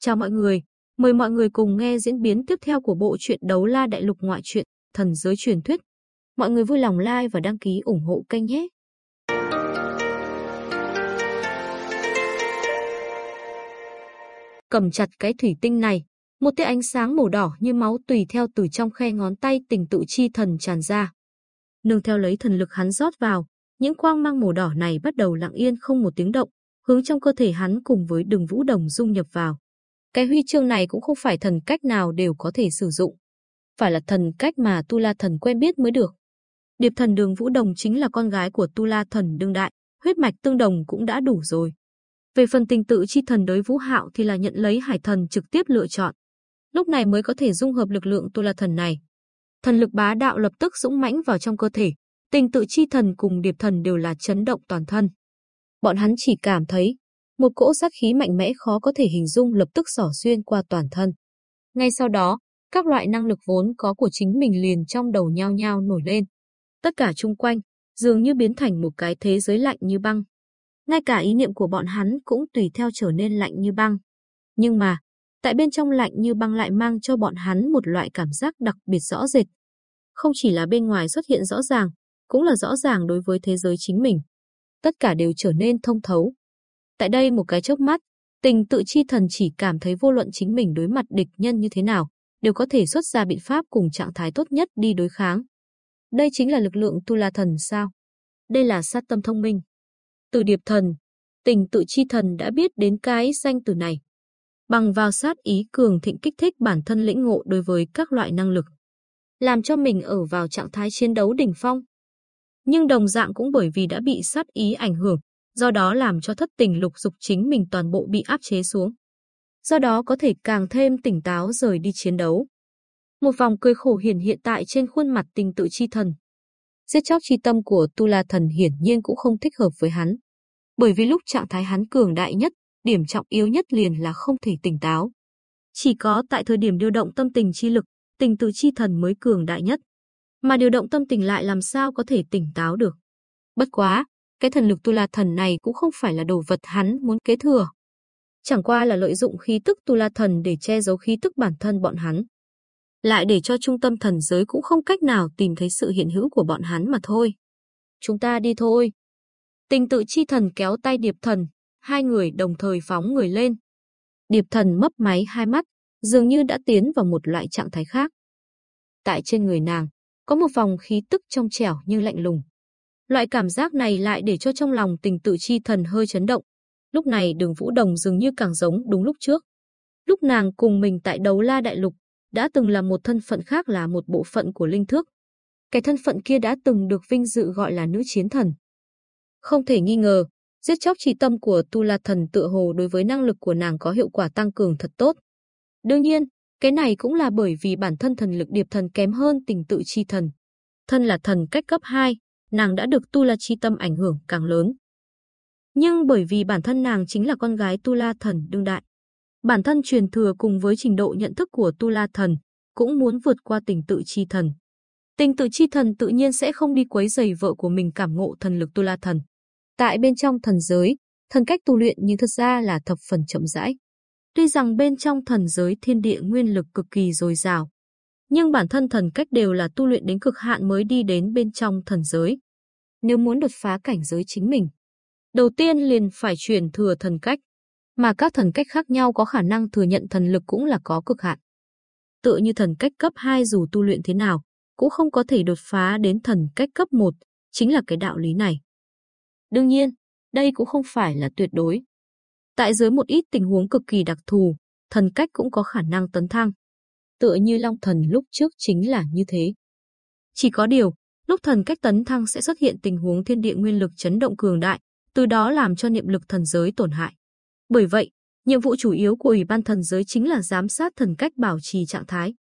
Chào mọi người, mời mọi người cùng nghe diễn biến tiếp theo của bộ truyện Đấu La Đại Lục ngoại truyện Thần giới truyền thuyết. Mọi người vui lòng like và đăng ký ủng hộ kênh nhé. Cầm chặt cái thủy tinh này, một tia ánh sáng màu đỏ như máu tùy theo từ trong khe ngón tay tình tự chi thần tràn ra. Nương theo lấy thần lực hắn rót vào, những quang mang màu đỏ này bắt đầu lặng yên không một tiếng động, hướng trong cơ thể hắn cùng với đường vũ đồng dung nhập vào. Cái huy chương này cũng không phải thần cách nào đều có thể sử dụng. Phải là thần cách mà Tu La Thần quen biết mới được. Điệp thần đường Vũ Đồng chính là con gái của Tu La Thần đương đại, huyết mạch tương đồng cũng đã đủ rồi. Về phần tình tự chi thần đối Vũ Hạo thì là nhận lấy hải thần trực tiếp lựa chọn. Lúc này mới có thể dung hợp lực lượng Tu La Thần này. Thần lực bá đạo lập tức dũng mãnh vào trong cơ thể, tình tự chi thần cùng điệp thần đều là chấn động toàn thân. Bọn hắn chỉ cảm thấy một cỗ sát khí mạnh mẽ khó có thể hình dung lập tức xỏ xuyên qua toàn thân. Ngay sau đó, các loại năng lực vốn có của chính mình liền trong đầu nhao nhao nổi lên. Tất cả chung quanh, dường như biến thành một cái thế giới lạnh như băng. Ngay cả ý niệm của bọn hắn cũng tùy theo trở nên lạnh như băng. Nhưng mà, tại bên trong lạnh như băng lại mang cho bọn hắn một loại cảm giác đặc biệt rõ rệt. Không chỉ là bên ngoài xuất hiện rõ ràng, cũng là rõ ràng đối với thế giới chính mình. Tất cả đều trở nên thông thấu. Tại đây một cái chớp mắt, tình tự chi thần chỉ cảm thấy vô luận chính mình đối mặt địch nhân như thế nào, đều có thể xuất ra biện pháp cùng trạng thái tốt nhất đi đối kháng. Đây chính là lực lượng Tu La Thần sao? Đây là sát tâm thông minh. Từ điệp thần, tình tự chi thần đã biết đến cái danh từ này. Bằng vào sát ý cường thịnh kích thích bản thân lĩnh ngộ đối với các loại năng lực. Làm cho mình ở vào trạng thái chiến đấu đỉnh phong. Nhưng đồng dạng cũng bởi vì đã bị sát ý ảnh hưởng, do đó làm cho thất tình lục dục chính mình toàn bộ bị áp chế xuống. Do đó có thể càng thêm tỉnh táo rời đi chiến đấu. Một vòng cười khổ hiển hiện tại trên khuôn mặt tình tự chi thần. Giết chóc chi tâm của Tu La Thần hiển nhiên cũng không thích hợp với hắn. Bởi vì lúc trạng thái hắn cường đại nhất, điểm trọng yếu nhất liền là không thể tỉnh táo. Chỉ có tại thời điểm điều động tâm tình chi lực, tình tự chi thần mới cường đại nhất. Mà điều động tâm tình lại làm sao có thể tỉnh táo được. Bất quá, cái thần lực tu la thần này cũng không phải là đồ vật hắn muốn kế thừa. Chẳng qua là lợi dụng khí tức tu la thần để che giấu khí tức bản thân bọn hắn. Lại để cho trung tâm thần giới cũng không cách nào tìm thấy sự hiện hữu của bọn hắn mà thôi. Chúng ta đi thôi. Tình tự chi thần kéo tay điệp thần, hai người đồng thời phóng người lên. Điệp thần mấp máy hai mắt, dường như đã tiến vào một loại trạng thái khác. Tại trên người nàng, có một vòng khí tức trong trẻo nhưng lạnh lùng. Loại cảm giác này lại để cho trong lòng tình tự chi thần hơi chấn động. Lúc này đường Vũ Đồng dường như càng giống đúng lúc trước. Lúc nàng cùng mình tại đấu la đại lục, đã từng là một thân phận khác là một bộ phận của linh thước. Cái thân phận kia đã từng được vinh dự gọi là nữ chiến thần. Không thể nghi ngờ, giết chóc trì tâm của Tu La Thần tựa hồ đối với năng lực của nàng có hiệu quả tăng cường thật tốt. Đương nhiên, cái này cũng là bởi vì bản thân thần lực điệp thần kém hơn tình tự chi thần. Thân là thần cách cấp 2, nàng đã được Tu La chi tâm ảnh hưởng càng lớn. Nhưng bởi vì bản thân nàng chính là con gái Tu La thần đương đại, bản thân truyền thừa cùng với trình độ nhận thức của Tu La thần cũng muốn vượt qua tình tự chi thần. Tình tự chi thần tự nhiên sẽ không đi quấy rầy vợ của mình cảm ngộ thần lực Tu La thần. Tại bên trong thần giới, thần cách tu luyện nhưng thật ra là thập phần chậm rãi. Tuy rằng bên trong thần giới thiên địa nguyên lực cực kỳ dồi dào, nhưng bản thân thần cách đều là tu luyện đến cực hạn mới đi đến bên trong thần giới. Nếu muốn đột phá cảnh giới chính mình, đầu tiên liền phải truyền thừa thần cách, mà các thần cách khác nhau có khả năng thừa nhận thần lực cũng là có cực hạn. Tựa như thần cách cấp 2 dù tu luyện thế nào, cũng không có thể đột phá đến thần cách cấp 1, chính là cái đạo lý này. Đương nhiên, đây cũng không phải là tuyệt đối. Tại dưới một ít tình huống cực kỳ đặc thù, thần cách cũng có khả năng tấn thăng tựa như Long Thần lúc trước chính là như thế. Chỉ có điều, lúc thần cách tấn thăng sẽ xuất hiện tình huống thiên địa nguyên lực chấn động cường đại, từ đó làm cho niệm lực thần giới tổn hại. Bởi vậy, nhiệm vụ chủ yếu của Ủy ban thần giới chính là giám sát thần cách bảo trì trạng thái.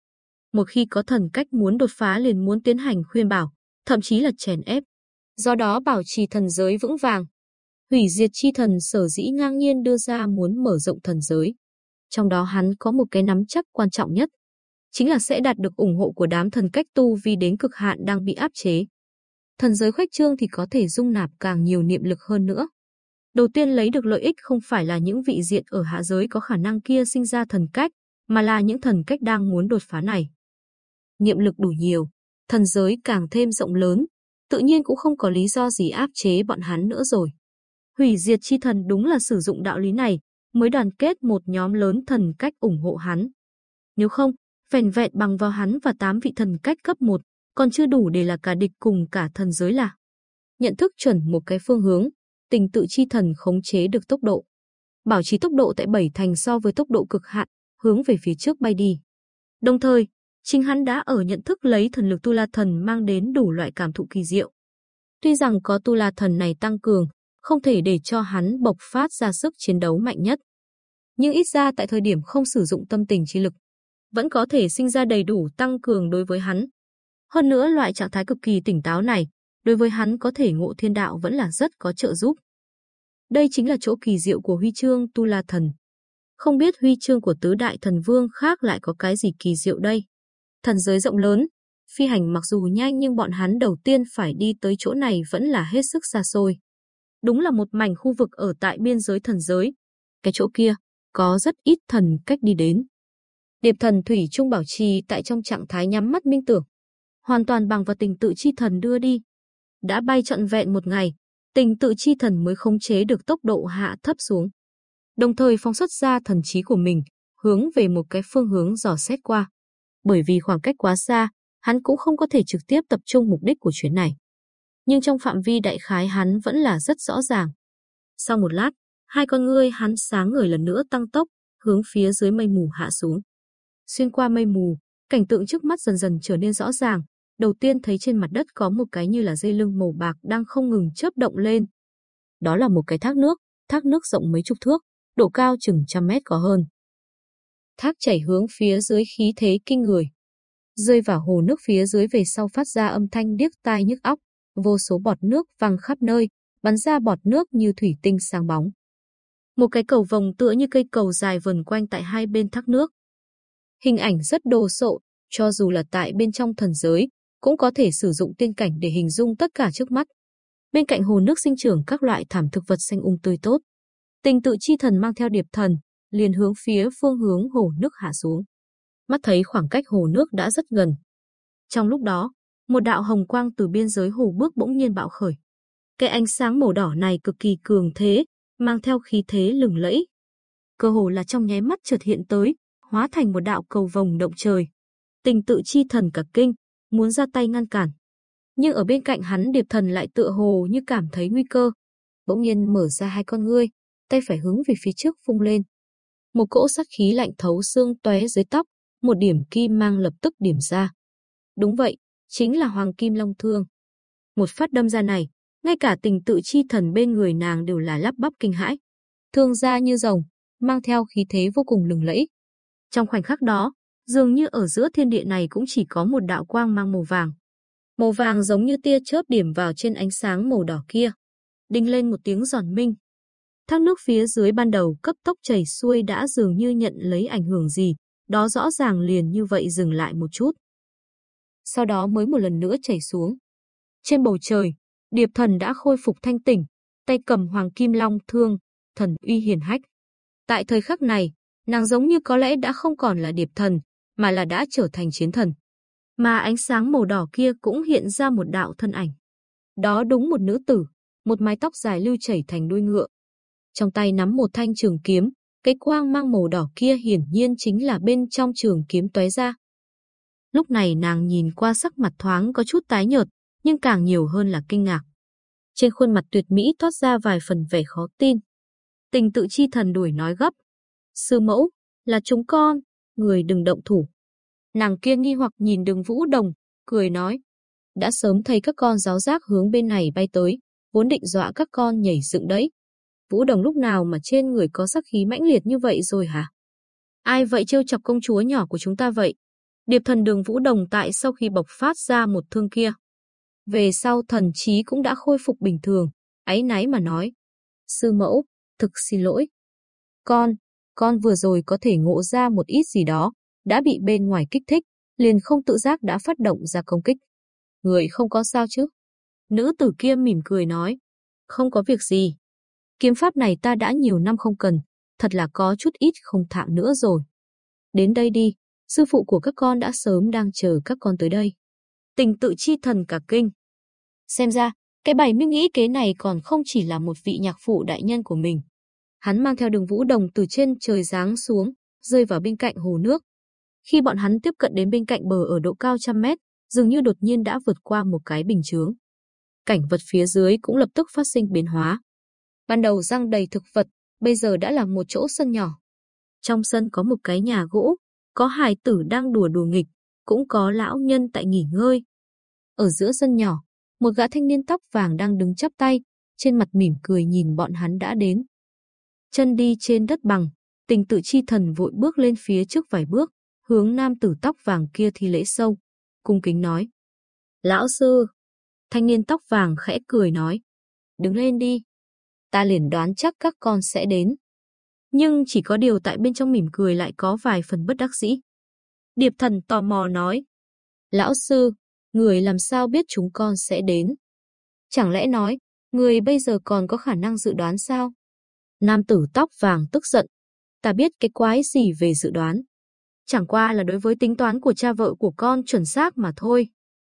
Một khi có thần cách muốn đột phá liền muốn tiến hành khuyên bảo, thậm chí là chèn ép. Do đó bảo trì thần giới vững vàng. Hủy diệt chi thần sở dĩ ngang nhiên đưa ra muốn mở rộng thần giới. Trong đó hắn có một cái nắm chắc quan trọng nhất, chính là sẽ đạt được ủng hộ của đám thần cách tu vi đến cực hạn đang bị áp chế. Thần giới khuếch trương thì có thể dung nạp càng nhiều niệm lực hơn nữa. Đầu tiên lấy được lợi ích không phải là những vị diện ở hạ giới có khả năng kia sinh ra thần cách, mà là những thần cách đang muốn đột phá này. Niệm lực đủ nhiều, thần giới càng thêm rộng lớn, tự nhiên cũng không có lý do gì áp chế bọn hắn nữa rồi. Hủy diệt chi thần đúng là sử dụng đạo lý này, mới đoàn kết một nhóm lớn thần cách ủng hộ hắn. Nếu không, vẻn vẹn bằng vào hắn và tám vị thần cách cấp 1, còn chưa đủ để là cả địch cùng cả thần giới là. Nhận thức chuẩn một cái phương hướng, tình tự chi thần khống chế được tốc độ. Bảo trì tốc độ tại bảy thành so với tốc độ cực hạn, hướng về phía trước bay đi. Đồng thời, chính hắn đã ở nhận thức lấy thần lực Tu La Thần mang đến đủ loại cảm thụ kỳ diệu. Tuy rằng có Tu La Thần này tăng cường, không thể để cho hắn bộc phát ra sức chiến đấu mạnh nhất. Nhưng ít ra tại thời điểm không sử dụng tâm tình chi lực, vẫn có thể sinh ra đầy đủ tăng cường đối với hắn. Hơn nữa loại trạng thái cực kỳ tỉnh táo này, đối với hắn có thể ngộ thiên đạo vẫn là rất có trợ giúp. Đây chính là chỗ kỳ diệu của huy chương Tu La Thần. Không biết huy chương của tứ đại thần vương khác lại có cái gì kỳ diệu đây. Thần giới rộng lớn, phi hành mặc dù nhanh nhưng bọn hắn đầu tiên phải đi tới chỗ này vẫn là hết sức xa xôi. Đúng là một mảnh khu vực ở tại biên giới thần giới. Cái chỗ kia, có rất ít thần cách đi đến. Điệp thần Thủy Trung bảo trì tại trong trạng thái nhắm mắt minh tưởng. Hoàn toàn bằng vào tình tự chi thần đưa đi. Đã bay trọn vẹn một ngày, tình tự chi thần mới khống chế được tốc độ hạ thấp xuống. Đồng thời phóng xuất ra thần trí của mình, hướng về một cái phương hướng dò xét qua. Bởi vì khoảng cách quá xa, hắn cũng không có thể trực tiếp tập trung mục đích của chuyến này. Nhưng trong phạm vi đại khái hắn vẫn là rất rõ ràng. Sau một lát, hai con ngươi hắn sáng người lần nữa tăng tốc, hướng phía dưới mây mù hạ xuống. Xuyên qua mây mù, cảnh tượng trước mắt dần dần trở nên rõ ràng. Đầu tiên thấy trên mặt đất có một cái như là dây lưng màu bạc đang không ngừng chớp động lên. Đó là một cái thác nước, thác nước rộng mấy chục thước, độ cao chừng trăm mét có hơn. Thác chảy hướng phía dưới khí thế kinh người. Rơi vào hồ nước phía dưới về sau phát ra âm thanh điếc tai nhức óc, vô số bọt nước văng khắp nơi, bắn ra bọt nước như thủy tinh sáng bóng. Một cái cầu vòng tựa như cây cầu dài vần quanh tại hai bên thác nước. Hình ảnh rất đồ sộ, cho dù là tại bên trong thần giới, cũng có thể sử dụng tiên cảnh để hình dung tất cả trước mắt. Bên cạnh hồ nước sinh trưởng các loại thảm thực vật xanh um tươi tốt. Tình tự chi thần mang theo điệp thần, liền hướng phía phương hướng hồ nước hạ xuống. Mắt thấy khoảng cách hồ nước đã rất gần. Trong lúc đó, một đạo hồng quang từ biên giới hồ bước bỗng nhiên bạo khởi. Cái ánh sáng màu đỏ này cực kỳ cường thế, mang theo khí thế lừng lẫy. Cơ hồ là trong nháy mắt chợt hiện tới, hóa thành một đạo cầu vồng động trời. Tình tự chi thần cả kinh, muốn ra tay ngăn cản. Nhưng ở bên cạnh hắn điệp thần lại tựa hồ như cảm thấy nguy cơ. Bỗng nhiên mở ra hai con ngươi, tay phải hướng về phía trước phung lên. Một cỗ sát khí lạnh thấu xương tóe dưới tóc, một điểm kim mang lập tức điểm ra. Đúng vậy, chính là Hoàng Kim Long Thương. Một phát đâm ra này, ngay cả tình tự chi thần bên người nàng đều là lắp bắp kinh hãi. Thương ra như rồng, mang theo khí thế vô cùng lừng lẫy. Trong khoảnh khắc đó, dường như ở giữa thiên địa này cũng chỉ có một đạo quang mang màu vàng. Màu vàng giống như tia chớp điểm vào trên ánh sáng màu đỏ kia. Đinh lên một tiếng giòn minh. Thác nước phía dưới ban đầu cấp tốc chảy xuôi đã dường như nhận lấy ảnh hưởng gì, đó rõ ràng liền như vậy dừng lại một chút. Sau đó mới một lần nữa chảy xuống. Trên bầu trời, Điệp thần đã khôi phục thanh tỉnh, tay cầm hoàng kim long thương, thần uy hiền hách. Tại thời khắc này, nàng giống như có lẽ đã không còn là điệp thần, mà là đã trở thành chiến thần. Mà ánh sáng màu đỏ kia cũng hiện ra một đạo thân ảnh. Đó đúng một nữ tử, một mái tóc dài lưu chảy thành đuôi ngựa. Trong tay nắm một thanh trường kiếm, cái quang mang màu đỏ kia hiển nhiên chính là bên trong trường kiếm tóe ra. Lúc này nàng nhìn qua sắc mặt thoáng có chút tái nhợt, nhưng càng nhiều hơn là kinh ngạc. Trên khuôn mặt tuyệt mỹ thoát ra vài phần vẻ khó tin. Tình tự chi thần đuổi nói gấp. Sư mẫu, là chúng con, người đừng động thủ. Nàng kia nghi hoặc nhìn đường vũ đồng, cười nói. Đã sớm thấy các con giáo giác hướng bên này bay tới, vốn định dọa các con nhảy dựng đấy. Vũ đồng lúc nào mà trên người có sắc khí mãnh liệt như vậy rồi hả? Ai vậy trêu chọc công chúa nhỏ của chúng ta vậy? Điệp thần đường Vũ Đồng tại sau khi bộc phát ra một thương kia. Về sau thần trí cũng đã khôi phục bình thường, ấy náy mà nói. Sư mẫu, thực xin lỗi. Con, con vừa rồi có thể ngộ ra một ít gì đó, đã bị bên ngoài kích thích, liền không tự giác đã phát động ra công kích. Người không có sao chứ? Nữ tử kia mỉm cười nói. Không có việc gì. Kiếm pháp này ta đã nhiều năm không cần, thật là có chút ít không thạo nữa rồi. Đến đây đi, sư phụ của các con đã sớm đang chờ các con tới đây. Tình tự chi thần cả kinh. Xem ra, cái bài mươi nghĩ kế này còn không chỉ là một vị nhạc phụ đại nhân của mình. Hắn mang theo đường vũ đồng từ trên trời giáng xuống, rơi vào bên cạnh hồ nước. Khi bọn hắn tiếp cận đến bên cạnh bờ ở độ cao trăm mét, dường như đột nhiên đã vượt qua một cái bình chướng. Cảnh vật phía dưới cũng lập tức phát sinh biến hóa. Ban đầu răng đầy thực vật, bây giờ đã là một chỗ sân nhỏ. Trong sân có một cái nhà gỗ, có hài tử đang đùa đùa nghịch, cũng có lão nhân tại nghỉ ngơi. Ở giữa sân nhỏ, một gã thanh niên tóc vàng đang đứng chắp tay, trên mặt mỉm cười nhìn bọn hắn đã đến. Chân đi trên đất bằng, tình tự chi thần vội bước lên phía trước vài bước, hướng nam tử tóc vàng kia thi lễ sâu, cung kính nói. Lão sư, thanh niên tóc vàng khẽ cười nói, đứng lên đi, ta liền đoán chắc các con sẽ đến. Nhưng chỉ có điều tại bên trong mỉm cười lại có vài phần bất đắc dĩ. Điệp thần tò mò nói, lão sư, người làm sao biết chúng con sẽ đến? Chẳng lẽ nói, người bây giờ còn có khả năng dự đoán sao? Nam tử tóc vàng tức giận. Ta biết cái quái gì về dự đoán. Chẳng qua là đối với tính toán của cha vợ của con chuẩn xác mà thôi.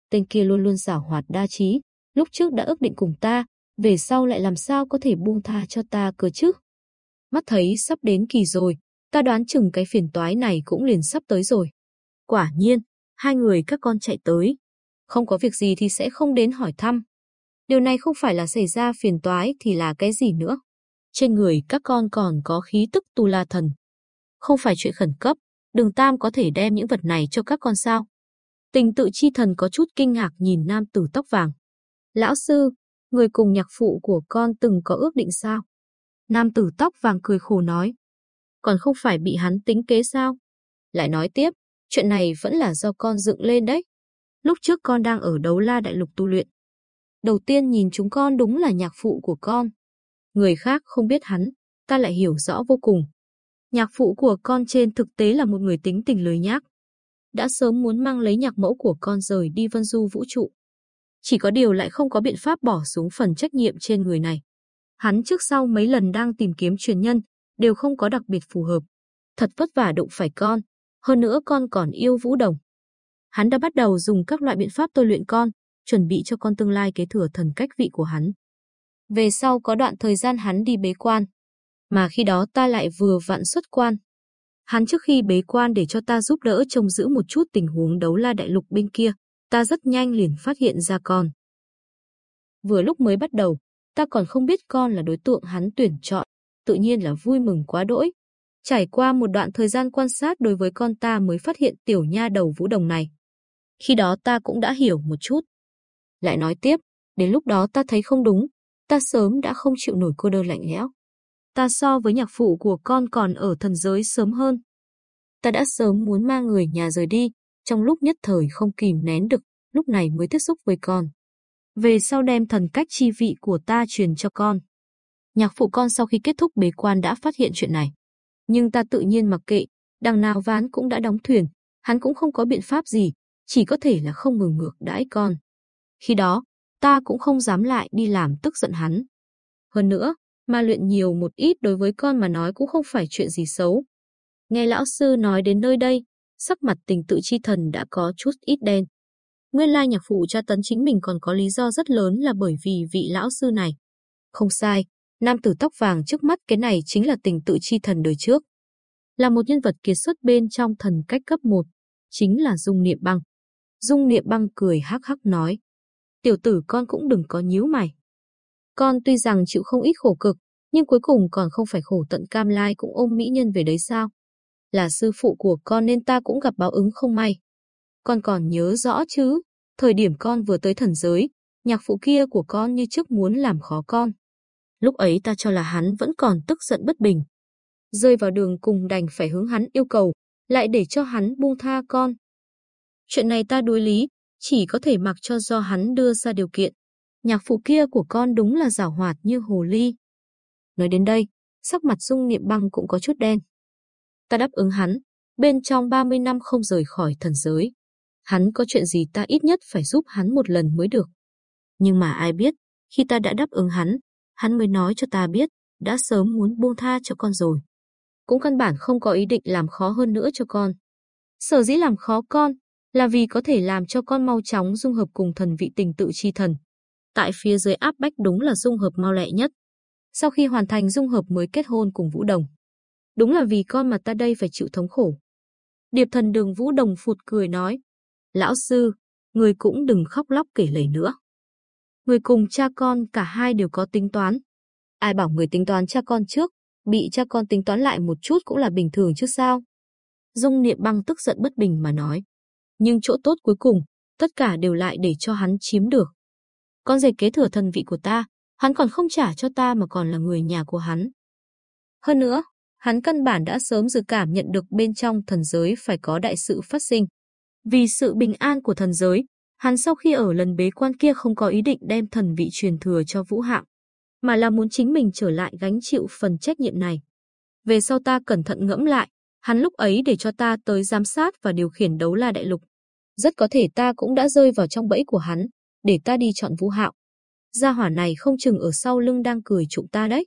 Tên kia luôn luôn giả hoạt đa trí, lúc trước đã ước định cùng ta, về sau lại làm sao có thể buông tha cho ta cơ chứ? Mắt thấy sắp đến kỳ rồi, ta đoán chừng cái phiền toái này cũng liền sắp tới rồi. Quả nhiên, hai người các con chạy tới. Không có việc gì thì sẽ không đến hỏi thăm. Điều này không phải là xảy ra phiền toái thì là cái gì nữa. Trên người các con còn có khí tức tu la thần. Không phải chuyện khẩn cấp, đường Tam có thể đem những vật này cho các con sao? Tình tự chi thần có chút kinh ngạc nhìn nam tử tóc vàng. Lão sư, người cùng nhạc phụ của con từng có ước định sao? Nam tử tóc vàng cười khổ nói. Còn không phải bị hắn tính kế sao? Lại nói tiếp, chuyện này vẫn là do con dựng lên đấy. Lúc trước con đang ở đấu la đại lục tu luyện. Đầu tiên nhìn chúng con đúng là nhạc phụ của con. Người khác không biết hắn, ta lại hiểu rõ vô cùng. Nhạc phụ của con trên thực tế là một người tính tình lười nhác. Đã sớm muốn mang lấy nhạc mẫu của con rời đi vân du vũ trụ. Chỉ có điều lại không có biện pháp bỏ xuống phần trách nhiệm trên người này. Hắn trước sau mấy lần đang tìm kiếm truyền nhân, đều không có đặc biệt phù hợp. Thật vất vả đụng phải con, hơn nữa con còn yêu Vũ Đồng. Hắn đã bắt đầu dùng các loại biện pháp tôi luyện con, chuẩn bị cho con tương lai kế thừa thần cách vị của hắn. Về sau có đoạn thời gian hắn đi bế quan, mà khi đó ta lại vừa vặn xuất quan. Hắn trước khi bế quan để cho ta giúp đỡ trông giữ một chút tình huống đấu la đại lục bên kia, ta rất nhanh liền phát hiện ra con. Vừa lúc mới bắt đầu, ta còn không biết con là đối tượng hắn tuyển chọn, tự nhiên là vui mừng quá đỗi. Trải qua một đoạn thời gian quan sát đối với con ta mới phát hiện tiểu nha đầu vũ đồng này. Khi đó ta cũng đã hiểu một chút. Lại nói tiếp, đến lúc đó ta thấy không đúng, ta sớm đã không chịu nổi cô đơn lạnh lẽo. Ta so với nhạc phụ của con còn ở thần giới sớm hơn. Ta đã sớm muốn mang người nhà rời đi, trong lúc nhất thời không kìm nén được, lúc này mới tiếp xúc với con. Về sau đem thần cách chi vị của ta truyền cho con. Nhạc phụ con sau khi kết thúc bế quan đã phát hiện chuyện này. Nhưng ta tự nhiên mặc kệ, đằng nào ván cũng đã đóng thuyền, hắn cũng không có biện pháp gì, chỉ có thể là không ngừng ngược đãi con. Khi đó, ta cũng không dám lại đi làm tức giận hắn. Hơn nữa, mà luyện nhiều một ít đối với con mà nói cũng không phải chuyện gì xấu. Nghe lão sư nói đến nơi đây, sắc mặt tình tự chi thần đã có chút ít đen. Nguyên lai nhạc phụ cha tấn chính mình còn có lý do rất lớn là bởi vì vị lão sư này. Không sai, nam tử tóc vàng trước mắt cái này chính là tình tự chi thần đời trước. Là một nhân vật kiệt xuất bên trong thần cách cấp 1, chính là Dung Niệm Băng. Dung Niệm Băng cười hắc hắc nói, tiểu tử con cũng đừng có nhíu mày. Con tuy rằng chịu không ít khổ cực, nhưng cuối cùng còn không phải khổ tận cam lai cũng ôm mỹ nhân về đấy sao. Là sư phụ của con nên ta cũng gặp báo ứng không may. Con còn nhớ rõ chứ, thời điểm con vừa tới thần giới, nhạc phụ kia của con như trước muốn làm khó con. Lúc ấy ta cho là hắn vẫn còn tức giận bất bình. Rơi vào đường cùng đành phải hướng hắn yêu cầu, lại để cho hắn buông tha con. Chuyện này ta đối lý, chỉ có thể mặc cho do hắn đưa ra điều kiện. Nhạc phụ kia của con đúng là giảo hoạt như hồ ly. Nói đến đây, sắc mặt dung niệm băng cũng có chút đen. Ta đáp ứng hắn, bên trong 30 năm không rời khỏi thần giới. Hắn có chuyện gì ta ít nhất phải giúp hắn một lần mới được. Nhưng mà ai biết, khi ta đã đáp ứng hắn, hắn mới nói cho ta biết, đã sớm muốn buông tha cho con rồi. Cũng căn bản không có ý định làm khó hơn nữa cho con. Sở dĩ làm khó con là vì có thể làm cho con mau chóng dung hợp cùng thần vị tình tự chi thần. Tại phía dưới áp bách đúng là dung hợp mau lẹ nhất. Sau khi hoàn thành dung hợp mới kết hôn cùng Vũ Đồng. Đúng là vì con mà ta đây phải chịu thống khổ. Điệp thần đường Vũ Đồng phụt cười nói. Lão sư, người cũng đừng khóc lóc kể lể nữa. Người cùng cha con cả hai đều có tính toán. Ai bảo người tính toán cha con trước, bị cha con tính toán lại một chút cũng là bình thường chứ sao. Dung Niệm Băng tức giận bất bình mà nói. Nhưng chỗ tốt cuối cùng, tất cả đều lại để cho hắn chiếm được. Con rể kế thừa thần vị của ta, hắn còn không trả cho ta mà còn là người nhà của hắn. Hơn nữa, hắn căn bản đã sớm dự cảm nhận được bên trong thần giới phải có đại sự phát sinh. Vì sự bình an của thần giới, hắn sau khi ở lần bế quan kia không có ý định đem thần vị truyền thừa cho Vũ Hạng, mà là muốn chính mình trở lại gánh chịu phần trách nhiệm này. Về sau ta cẩn thận ngẫm lại, hắn lúc ấy để cho ta tới giám sát và điều khiển đấu la đại lục. Rất có thể ta cũng đã rơi vào trong bẫy của hắn, để ta đi chọn Vũ Hạo. Gia hỏa này không chừng ở sau lưng đang cười trụng ta đấy.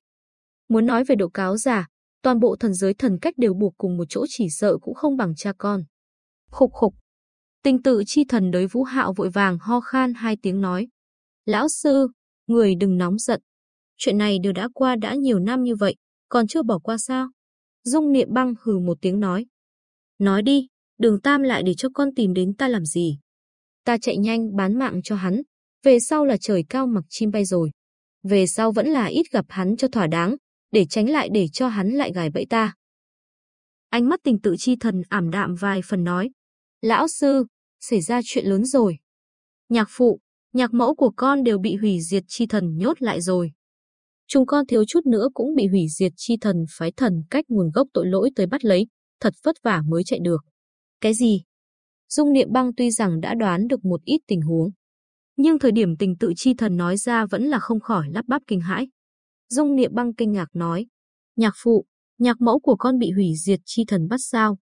Muốn nói về độ cáo giả, toàn bộ thần giới thần cách đều buộc cùng một chỗ chỉ sợ cũng không bằng cha con. Khục khục. Tình tự chi thần đối Vũ Hạo vội vàng ho khan hai tiếng nói. Lão sư, người đừng nóng giận. Chuyện này đều đã qua đã nhiều năm như vậy, còn chưa bỏ qua sao? Dung niệm băng hừ một tiếng nói. Nói đi, đường tam lại để cho con tìm đến ta làm gì? Ta chạy nhanh bán mạng cho hắn, về sau là trời cao mặc chim bay rồi. Về sau vẫn là ít gặp hắn cho thỏa đáng, để tránh lại để cho hắn lại gài bẫy ta. Ánh mắt tình tự chi thần ảm đạm vài phần nói. Lão sư, xảy ra chuyện lớn rồi. Nhạc phụ, nhạc mẫu của con đều bị hủy diệt chi thần nhốt lại rồi. Chúng con thiếu chút nữa cũng bị hủy diệt chi thần phái thần cách nguồn gốc tội lỗi tới bắt lấy, thật vất vả mới chạy được. Cái gì? Dung Niệm Băng tuy rằng đã đoán được một ít tình huống, nhưng thời điểm tình tự chi thần nói ra vẫn là không khỏi lắp bắp kinh hãi. Dung Niệm Băng kinh ngạc nói, nhạc phụ, nhạc mẫu của con bị hủy diệt chi thần bắt sao?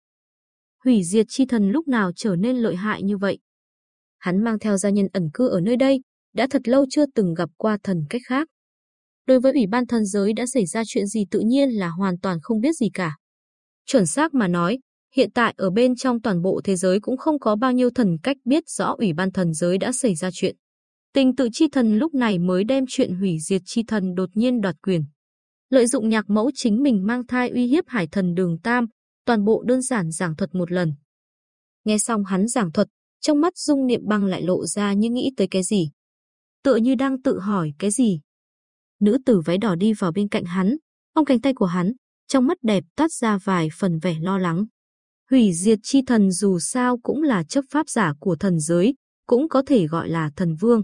Hủy diệt chi thần lúc nào trở nên lợi hại như vậy? Hắn mang theo gia nhân ẩn cư ở nơi đây, đã thật lâu chưa từng gặp qua thần cách khác. Đối với Ủy ban thần giới đã xảy ra chuyện gì tự nhiên là hoàn toàn không biết gì cả. Chuẩn xác mà nói, hiện tại ở bên trong toàn bộ thế giới cũng không có bao nhiêu thần cách biết rõ Ủy ban thần giới đã xảy ra chuyện. Tình tự chi thần lúc này mới đem chuyện hủy diệt chi thần đột nhiên đoạt quyền. Lợi dụng nhạc mẫu chính mình mang thai uy hiếp hải thần đường Tam, toàn bộ đơn giản giảng thuật một lần. Nghe xong hắn giảng thuật, trong mắt dung niệm băng lại lộ ra như nghĩ tới cái gì. Tựa như đang tự hỏi cái gì. Nữ tử váy đỏ đi vào bên cạnh hắn, ôm cánh tay của hắn, trong mắt đẹp toát ra vài phần vẻ lo lắng. Hủy diệt chi thần dù sao cũng là chấp pháp giả của thần giới, cũng có thể gọi là thần vương.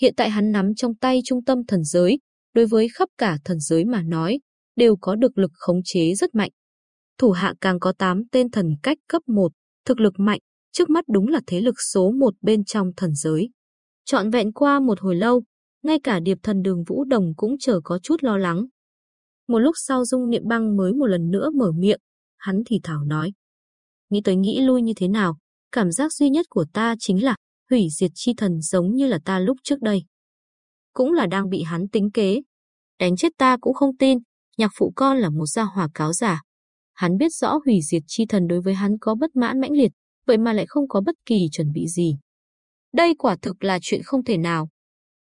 Hiện tại hắn nắm trong tay trung tâm thần giới, đối với khắp cả thần giới mà nói, đều có được lực khống chế rất mạnh. Thủ hạ càng có 8 tên thần cách cấp 1, thực lực mạnh, trước mắt đúng là thế lực số 1 bên trong thần giới. Chọn vẹn qua một hồi lâu, ngay cả điệp thần đường Vũ Đồng cũng trở có chút lo lắng. Một lúc sau Dung Niệm Băng mới một lần nữa mở miệng, hắn thì thảo nói. Nghĩ tới nghĩ lui như thế nào, cảm giác duy nhất của ta chính là hủy diệt chi thần giống như là ta lúc trước đây. Cũng là đang bị hắn tính kế. Đánh chết ta cũng không tin, nhạc phụ con là một gia hỏa cáo giả. Hắn biết rõ hủy diệt chi thần đối với hắn có bất mãn mãnh liệt, vậy mà lại không có bất kỳ chuẩn bị gì. Đây quả thực là chuyện không thể nào.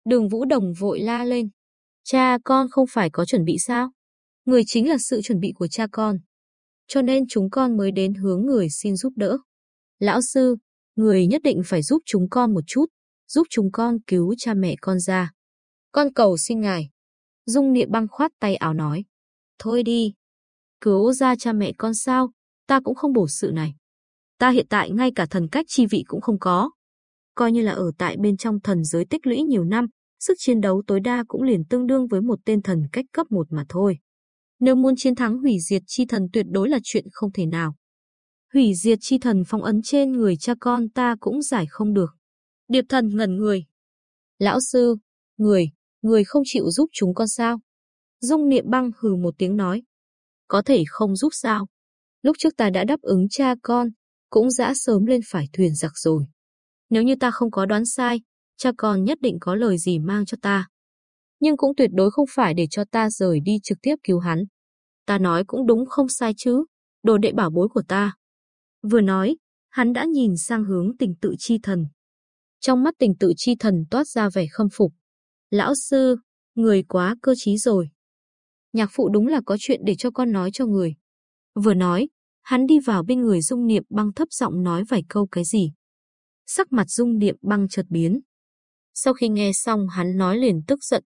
Đường Vũ Đồng vội la lên. Cha con không phải có chuẩn bị sao? Người chính là sự chuẩn bị của cha con. Cho nên chúng con mới đến hướng người xin giúp đỡ. Lão sư, người nhất định phải giúp chúng con một chút, giúp chúng con cứu cha mẹ con ra. Con cầu xin ngài. Dung Niệm băng khoát tay áo nói. Thôi đi. Cứu ra cha mẹ con sao, ta cũng không bổ sự này. Ta hiện tại ngay cả thần cách chi vị cũng không có. Coi như là ở tại bên trong thần giới tích lũy nhiều năm, sức chiến đấu tối đa cũng liền tương đương với một tên thần cách cấp 1 mà thôi. Nếu muốn chiến thắng hủy diệt chi thần tuyệt đối là chuyện không thể nào. Hủy diệt chi thần phong ấn trên người cha con ta cũng giải không được. Điệp thần ngẩn người. Lão sư, người, người không chịu giúp chúng con sao? Dung niệm băng hừ một tiếng nói. Có thể không giúp sao? Lúc trước ta đã đáp ứng cha con, cũng dã sớm lên phải thuyền giặc rồi. Nếu như ta không có đoán sai, cha con nhất định có lời gì mang cho ta. nhưng cũng tuyệt đối không phải để cho ta rời đi trực tiếp cứu hắn. Ta nói cũng đúng không sai chứ, đồ đệ bảo bối của ta. Vừa nói, hắn đã nhìn sang hướng tình tự chi thần. Trong mắt tình tự chi thần toát ra vẻ khâm phục. Lão sư, người quá cơ trí rồi. Nhạc phụ đúng là có chuyện để cho con nói cho người. Vừa nói, hắn đi vào bên người Dung Niệm băng thấp giọng nói vài câu cái gì. Sắc mặt Dung Niệm băng chợt biến. Sau khi nghe xong hắn nói liền tức giận.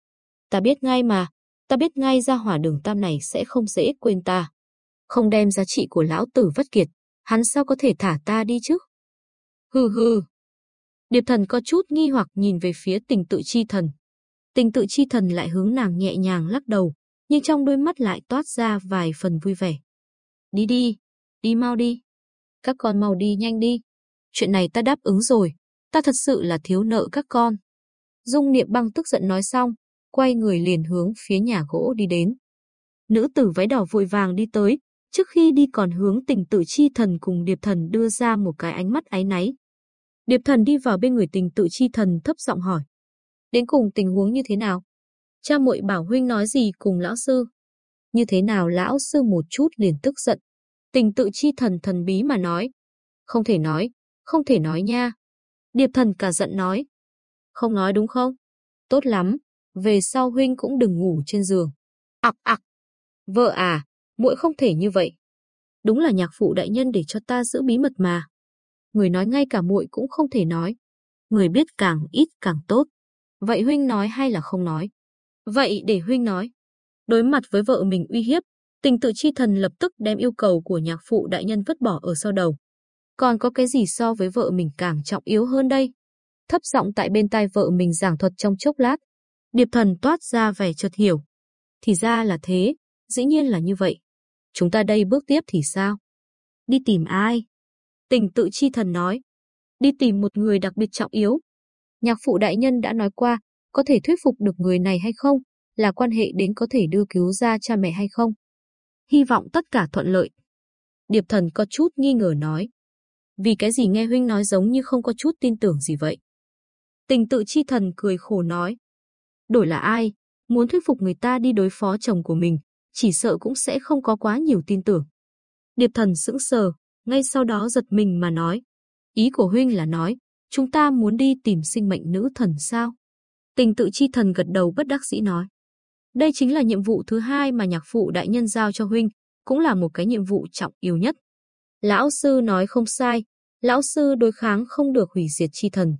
Ta biết ngay mà, ta biết ngay ra hỏa đường tam này sẽ không dễ quên ta. Không đem giá trị của lão tử vất kiệt, hắn sao có thể thả ta đi chứ? Hừ hừ. Điệp thần có chút nghi hoặc nhìn về phía tình tự chi thần. Tình tự chi thần lại hướng nàng nhẹ nhàng lắc đầu, nhưng trong đôi mắt lại toát ra vài phần vui vẻ. Đi đi, đi mau đi. Các con mau đi nhanh đi. Chuyện này ta đáp ứng rồi, ta thật sự là thiếu nợ các con. Dung Niệm Băng tức giận nói xong, quay người liền hướng phía nhà gỗ đi đến. Nữ tử váy đỏ vội vàng đi tới, trước khi đi còn hướng tình tự chi thần cùng điệp thần đưa ra một cái ánh mắt áy náy. Điệp thần đi vào bên người tình tự chi thần thấp giọng hỏi. Đến cùng tình huống như thế nào? Cha muội bảo huynh nói gì cùng lão sư? Như thế nào lão sư một chút liền tức giận. Tình tự chi thần thần bí mà nói. Không thể nói, không thể nói nha. Điệp thần cả giận nói. Không nói đúng không? Tốt lắm, về sau huynh cũng đừng ngủ trên giường. Ặc ặc. Vợ à, muội không thể như vậy. Đúng là nhạc phụ đại nhân để cho ta giữ bí mật mà. Người nói ngay cả muội cũng không thể nói. Người biết càng ít càng tốt. Vậy huynh nói hay là không nói? Vậy để huynh nói. Đối mặt với vợ mình uy hiếp, tình tự chi thần lập tức đem yêu cầu của nhạc phụ đại nhân vứt bỏ ở sau đầu. Còn có cái gì so với vợ mình càng trọng yếu hơn đây? Thấp giọng tại bên tai vợ mình giảng thuật trong chốc lát. Điệp thần toát ra vẻ chợt hiểu. Thì ra là thế, dĩ nhiên là như vậy. Chúng ta đây bước tiếp thì sao? Đi tìm ai? Tình tự chi thần nói. Đi tìm một người đặc biệt trọng yếu. Nhạc phụ đại nhân đã nói qua, có thể thuyết phục được người này hay không, là quan hệ đến có thể đưa cứu ra cha mẹ hay không. Hy vọng tất cả thuận lợi. Điệp thần có chút nghi ngờ nói. Vì cái gì nghe huynh nói giống như không có chút tin tưởng gì vậy? Tình tự chi thần cười khổ nói. Đổi là ai, muốn thuyết phục người ta đi đối phó chồng của mình, chỉ sợ cũng sẽ không có quá nhiều tin tưởng. Điệp thần sững sờ, ngay sau đó giật mình mà nói. Ý của huynh là nói, chúng ta muốn đi tìm sinh mệnh nữ thần sao? Tình tự chi thần gật đầu bất đắc dĩ nói. Đây chính là nhiệm vụ thứ hai mà nhạc phụ đại nhân giao cho huynh, cũng là một cái nhiệm vụ trọng yếu nhất. Lão sư nói không sai, lão sư đối kháng không được hủy diệt chi thần.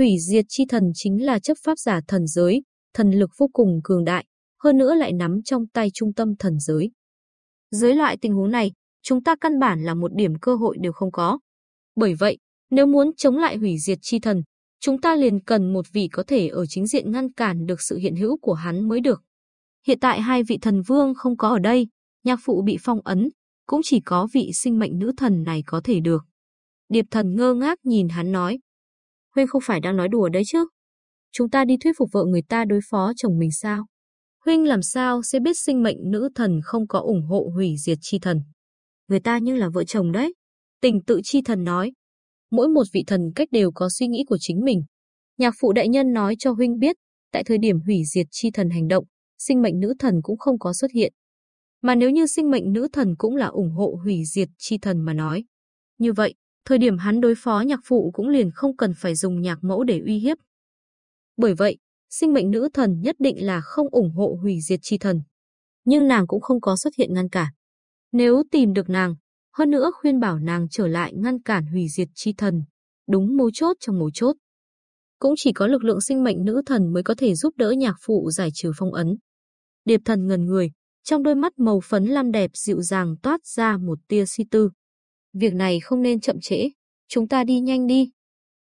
Hủy diệt chi thần chính là chấp pháp giả thần giới, thần lực vô cùng cường đại, hơn nữa lại nắm trong tay trung tâm thần giới. Dưới loại tình huống này, chúng ta căn bản là một điểm cơ hội đều không có. Bởi vậy, nếu muốn chống lại hủy diệt chi thần, chúng ta liền cần một vị có thể ở chính diện ngăn cản được sự hiện hữu của hắn mới được. Hiện tại hai vị thần vương không có ở đây, nhạc phụ bị phong ấn, cũng chỉ có vị sinh mệnh nữ thần này có thể được. Điệp thần ngơ ngác nhìn hắn nói. Huynh không phải đang nói đùa đấy chứ? Chúng ta đi thuyết phục vợ người ta đối phó chồng mình sao? Huynh làm sao sẽ biết sinh mệnh nữ thần không có ủng hộ hủy diệt chi thần? Người ta như là vợ chồng đấy. Tình tự chi thần nói. Mỗi một vị thần cách đều có suy nghĩ của chính mình. Nhạc phụ đại nhân nói cho huynh biết, tại thời điểm hủy diệt chi thần hành động, sinh mệnh nữ thần cũng không có xuất hiện. Mà nếu như sinh mệnh nữ thần cũng là ủng hộ hủy diệt chi thần mà nói. Như vậy, thời điểm hắn đối phó nhạc phụ cũng liền không cần phải dùng nhạc mẫu để uy hiếp. Bởi vậy, sinh mệnh nữ thần nhất định là không ủng hộ hủy diệt chi thần. Nhưng nàng cũng không có xuất hiện ngăn cản. Nếu tìm được nàng, hơn nữa khuyên bảo nàng trở lại ngăn cản hủy diệt chi thần, đúng mấu chốt trong mấu chốt. Cũng chỉ có lực lượng sinh mệnh nữ thần mới có thể giúp đỡ nhạc phụ giải trừ phong ấn. Điệp thần ngần người, trong đôi mắt màu phấn lam đẹp dịu dàng toát ra một tia suy tư. Việc này không nên chậm trễ, chúng ta đi nhanh đi.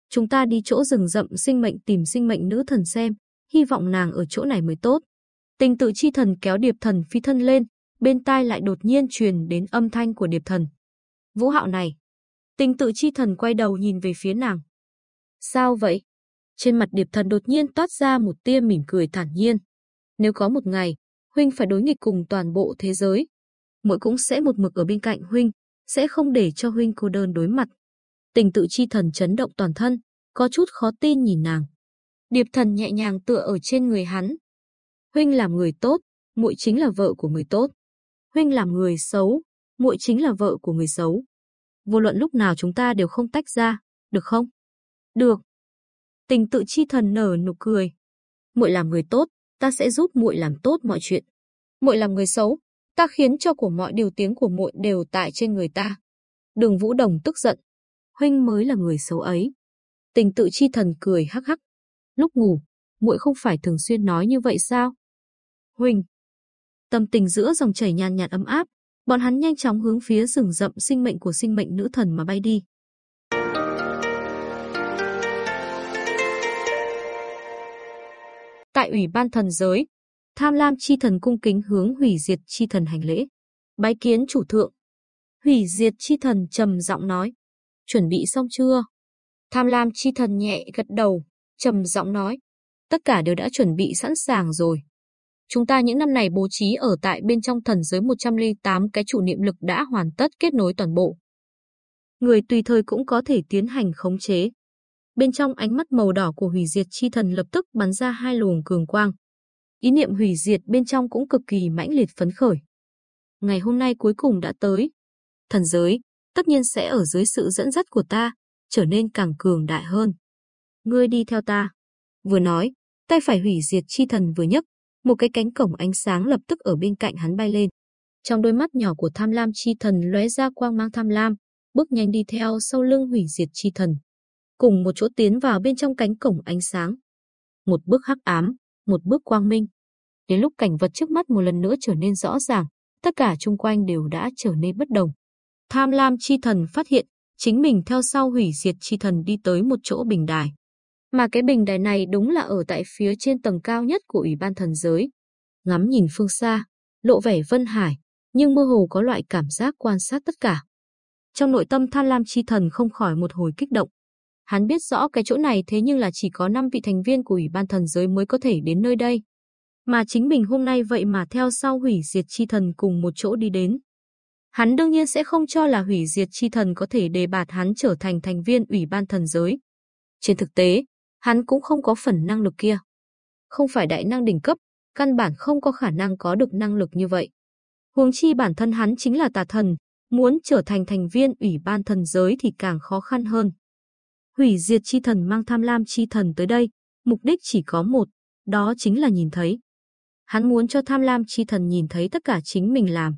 Chúng ta đi chỗ rừng rậm sinh mệnh tìm sinh mệnh nữ thần xem, hy vọng nàng ở chỗ này mới tốt. Tình tự chi thần kéo điệp thần phi thân lên, bên tai lại đột nhiên truyền đến âm thanh của điệp thần. Vũ hạo này. Tình tự chi thần quay đầu nhìn về phía nàng. Sao vậy? Trên mặt điệp thần đột nhiên toát ra một tia mỉm cười thản nhiên. Nếu có một ngày, huynh phải đối nghịch cùng toàn bộ thế giới. Mỗi cũng sẽ một mực ở bên cạnh huynh, sẽ không để cho huynh cô đơn đối mặt. Tình tự chi thần chấn động toàn thân, có chút khó tin nhìn nàng. Điệp thần nhẹ nhàng tựa ở trên người hắn. Huynh làm người tốt, muội chính là vợ của người tốt. Huynh làm người xấu, muội chính là vợ của người xấu. Vô luận lúc nào chúng ta đều không tách ra, được không? Được. Tình tự chi thần nở nụ cười. Muội làm người tốt, ta sẽ giúp muội làm tốt mọi chuyện. Muội làm người xấu, ta khiến cho của mọi điều tiếng của muội đều tại trên người ta. Đường Vũ Đồng tức giận. Huynh mới là người xấu ấy. Tình tự chi thần cười hắc hắc. Lúc ngủ, muội không phải thường xuyên nói như vậy sao? Huynh. Tâm tình giữa dòng chảy nhàn nhạt ấm áp, bọn hắn nhanh chóng hướng phía rừng rậm sinh mệnh của sinh mệnh nữ thần mà bay đi. Tại ủy ban thần giới, tham lam chi thần cung kính hướng hủy diệt chi thần hành lễ. Bái kiến chủ thượng. Hủy diệt chi thần trầm giọng nói. Chuẩn bị xong chưa? Tham lam chi thần nhẹ gật đầu, trầm giọng nói. Tất cả đều đã chuẩn bị sẵn sàng rồi. Chúng ta những năm này bố trí ở tại bên trong thần giới 108 cái trụ niệm lực đã hoàn tất kết nối toàn bộ. Người tùy thời cũng có thể tiến hành khống chế. Bên trong ánh mắt màu đỏ của hủy diệt chi thần lập tức bắn ra hai luồng cường quang. Ý niệm hủy diệt bên trong cũng cực kỳ mãnh liệt phấn khởi. Ngày hôm nay cuối cùng đã tới. Thần giới, tất nhiên sẽ ở dưới sự dẫn dắt của ta, trở nên càng cường đại hơn. Ngươi đi theo ta. Vừa nói, tay phải hủy diệt chi thần vừa nhấc, một cái cánh cổng ánh sáng lập tức ở bên cạnh hắn bay lên. Trong đôi mắt nhỏ của tham lam chi thần lóe ra quang mang tham lam, bước nhanh đi theo sau lưng hủy diệt chi thần. Cùng một chỗ tiến vào bên trong cánh cổng ánh sáng. Một bước hắc ám, một bước quang minh. Đến lúc cảnh vật trước mắt một lần nữa trở nên rõ ràng, tất cả chung quanh đều đã trở nên bất đồng. Tham lam chi thần phát hiện, chính mình theo sau hủy diệt chi thần đi tới một chỗ bình đài. Mà cái bình đài này đúng là ở tại phía trên tầng cao nhất của Ủy ban thần giới. Ngắm nhìn phương xa, lộ vẻ vân hải, nhưng mơ hồ có loại cảm giác quan sát tất cả. Trong nội tâm Tham Lam Chi Thần không khỏi một hồi kích động. Hắn biết rõ cái chỗ này thế nhưng là chỉ có 5 vị thành viên của Ủy ban thần giới mới có thể đến nơi đây. Mà chính mình hôm nay vậy mà theo sau hủy diệt chi thần cùng một chỗ đi đến. Hắn đương nhiên sẽ không cho là hủy diệt chi thần có thể đề bạt hắn trở thành thành viên Ủy ban thần giới. Trên thực tế, hắn cũng không có phần năng lực kia. Không phải đại năng đỉnh cấp, căn bản không có khả năng có được năng lực như vậy. Huống chi bản thân hắn chính là tà thần, muốn trở thành thành viên ủy ban thần giới thì càng khó khăn hơn. Hủy diệt chi thần mang tham lam chi thần tới đây, mục đích chỉ có một, đó chính là nhìn thấy. Hắn muốn cho tham lam chi thần nhìn thấy tất cả chính mình làm.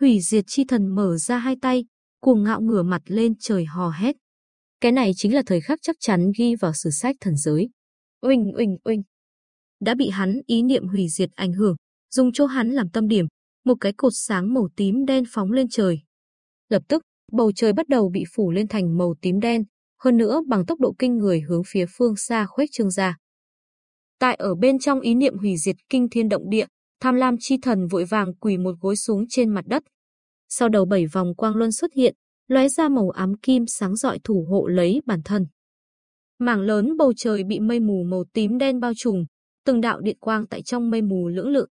Hủy diệt chi thần mở ra hai tay, cuồng ngạo ngửa mặt lên trời hò hét. Cái này chính là thời khắc chắc chắn ghi vào sử sách thần giới. Oanh oanh oanh. Đã bị hắn ý niệm hủy diệt ảnh hưởng, dùng chỗ hắn làm tâm điểm, một cái cột sáng màu tím đen phóng lên trời. Lập tức, bầu trời bắt đầu bị phủ lên thành màu tím đen, hơn nữa bằng tốc độ kinh người hướng phía phương xa khuếch trương ra. Tại ở bên trong ý niệm hủy diệt kinh thiên động địa, tham lam chi thần vội vàng quỳ một gối xuống trên mặt đất. Sau đầu bảy vòng quang luân xuất hiện, lóe ra màu ám kim sáng rọi thủ hộ lấy bản thân. Mảng lớn bầu trời bị mây mù màu tím đen bao trùm, từng đạo điện quang tại trong mây mù lưỡng lự.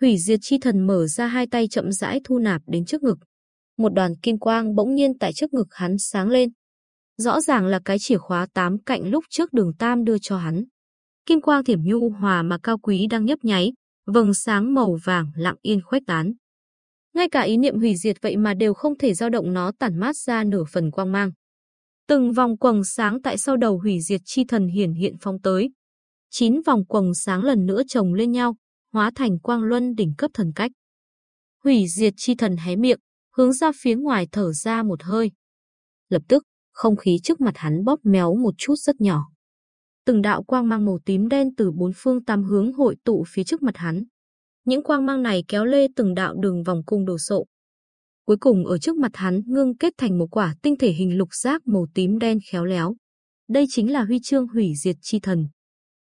Hủy diệt chi thần mở ra hai tay chậm rãi thu nạp đến trước ngực. Một đoàn kim quang bỗng nhiên tại trước ngực hắn sáng lên. Rõ ràng là cái chìa khóa tám cạnh lúc trước đường Tam đưa cho hắn. Kim quang thiểm nhu hòa mà cao quý đang nhấp nháy, vầng sáng màu vàng lặng yên khuếch tán. Ngay cả ý niệm hủy diệt vậy mà đều không thể dao động nó tản mát ra nửa phần quang mang. Từng vòng quầng sáng tại sau đầu hủy diệt chi thần hiển hiện phong tới. Chín vòng quầng sáng lần nữa chồng lên nhau, hóa thành quang luân đỉnh cấp thần cách. Hủy diệt chi thần hé miệng, hướng ra phía ngoài thở ra một hơi. Lập tức, không khí trước mặt hắn bóp méo một chút rất nhỏ. Từng đạo quang mang màu tím đen từ bốn phương tám hướng hội tụ phía trước mặt hắn. Những quang mang này kéo lê từng đạo đường vòng cung đồ sộ. Cuối cùng ở trước mặt hắn ngưng kết thành một quả tinh thể hình lục giác màu tím đen khéo léo. Đây chính là huy chương hủy diệt chi thần.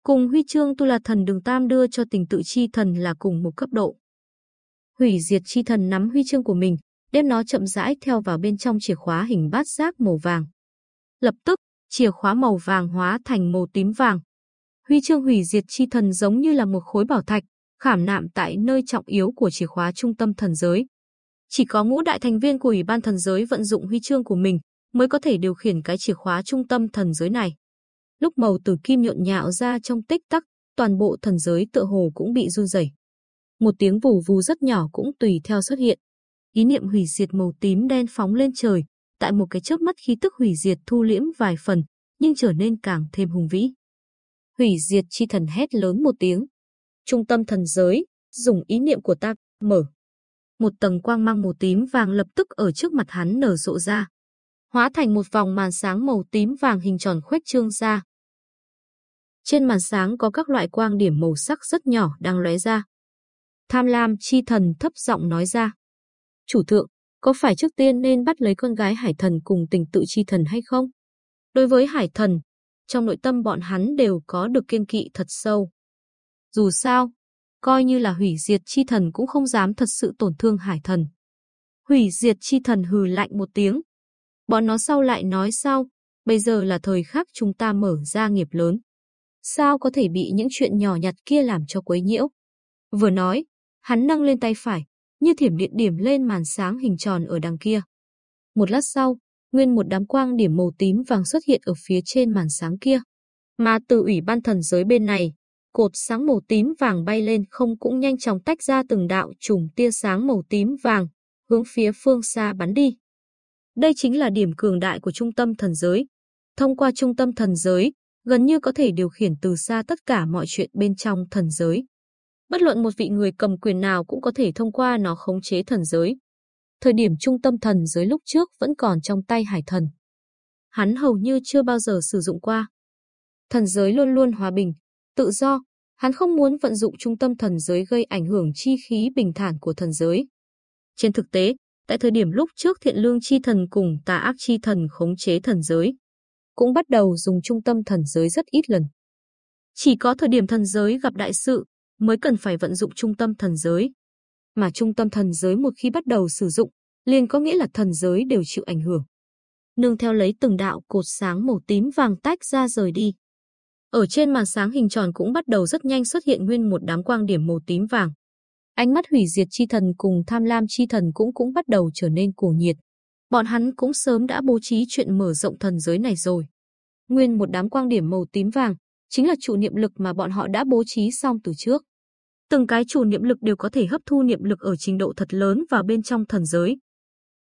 Cùng huy chương tu là thần đường tam đưa cho tình tự chi thần là cùng một cấp độ. Hủy diệt chi thần nắm huy chương của mình, đem nó chậm rãi theo vào bên trong chìa khóa hình bát giác màu vàng. Lập tức, chìa khóa màu vàng hóa thành màu tím vàng. Huy chương hủy diệt chi thần giống như là một khối bảo thạch, khảm nạm tại nơi trọng yếu của chìa khóa trung tâm thần giới. Chỉ có ngũ đại thành viên của Ủy ban thần giới vận dụng huy chương của mình mới có thể điều khiển cái chìa khóa trung tâm thần giới này. Lúc màu tử kim nhộn nhạo ra trong tích tắc, toàn bộ thần giới tựa hồ cũng bị run rẩy. Một tiếng vù vù rất nhỏ cũng tùy theo xuất hiện. Ý niệm hủy diệt màu tím đen phóng lên trời, tại một cái chớp mắt khí tức hủy diệt thu liễm vài phần, nhưng trở nên càng thêm hùng vĩ. Hủy diệt chi thần hét lớn một tiếng. Trung tâm thần giới, dùng ý niệm của ta, mở. Một tầng quang mang màu tím vàng lập tức ở trước mặt hắn nở rộ ra. Hóa thành một vòng màn sáng màu tím vàng hình tròn khuếch trương ra. Trên màn sáng có các loại quang điểm màu sắc rất nhỏ đang lóe ra. Tham lam chi thần thấp giọng nói ra. Chủ thượng, có phải trước tiên nên bắt lấy con gái hải thần cùng tình tự chi thần hay không? Đối với hải thần, trong nội tâm bọn hắn đều có được kiên kỵ thật sâu. Dù sao, coi như là hủy diệt chi thần cũng không dám thật sự tổn thương hải thần. Hủy diệt chi thần hừ lạnh một tiếng. Bọn nó sau lại nói sao, bây giờ là thời khắc chúng ta mở ra nghiệp lớn. Sao có thể bị những chuyện nhỏ nhặt kia làm cho quấy nhiễu? Vừa nói, hắn nâng lên tay phải, như thiểm điện điểm lên màn sáng hình tròn ở đằng kia. Một lát sau, nguyên một đám quang điểm màu tím vàng xuất hiện ở phía trên màn sáng kia. Mà từ ủy ban thần giới bên này, cột sáng màu tím vàng bay lên không cũng nhanh chóng tách ra từng đạo trùng tia sáng màu tím vàng, hướng phía phương xa bắn đi. Đây chính là điểm cường đại của trung tâm thần giới. Thông qua trung tâm thần giới, gần như có thể điều khiển từ xa tất cả mọi chuyện bên trong thần giới. Bất luận một vị người cầm quyền nào cũng có thể thông qua nó khống chế thần giới. Thời điểm trung tâm thần giới lúc trước vẫn còn trong tay hải thần. Hắn hầu như chưa bao giờ sử dụng qua. Thần giới luôn luôn hòa bình, tự do, hắn không muốn vận dụng trung tâm thần giới gây ảnh hưởng chi khí bình thản của thần giới. Trên thực tế, tại thời điểm lúc trước thiện lương chi thần cùng tà ác chi thần khống chế thần giới, cũng bắt đầu dùng trung tâm thần giới rất ít lần. Chỉ có thời điểm thần giới gặp đại sự, mới cần phải vận dụng trung tâm thần giới. Mà trung tâm thần giới một khi bắt đầu sử dụng, liền có nghĩa là thần giới đều chịu ảnh hưởng. Nương theo lấy từng đạo cột sáng màu tím vàng tách ra rời đi. Ở trên màn sáng hình tròn cũng bắt đầu rất nhanh xuất hiện nguyên một đám quang điểm màu tím vàng. Ánh mắt hủy diệt chi thần cùng tham lam chi thần cũng cũng bắt đầu trở nên cuồng nhiệt. Bọn hắn cũng sớm đã bố trí chuyện mở rộng thần giới này rồi. Nguyên một đám quang điểm màu tím vàng, chính là trụ niệm lực mà bọn họ đã bố trí xong từ trước. Từng cái chủ niệm lực đều có thể hấp thu niệm lực ở trình độ thật lớn vào bên trong thần giới.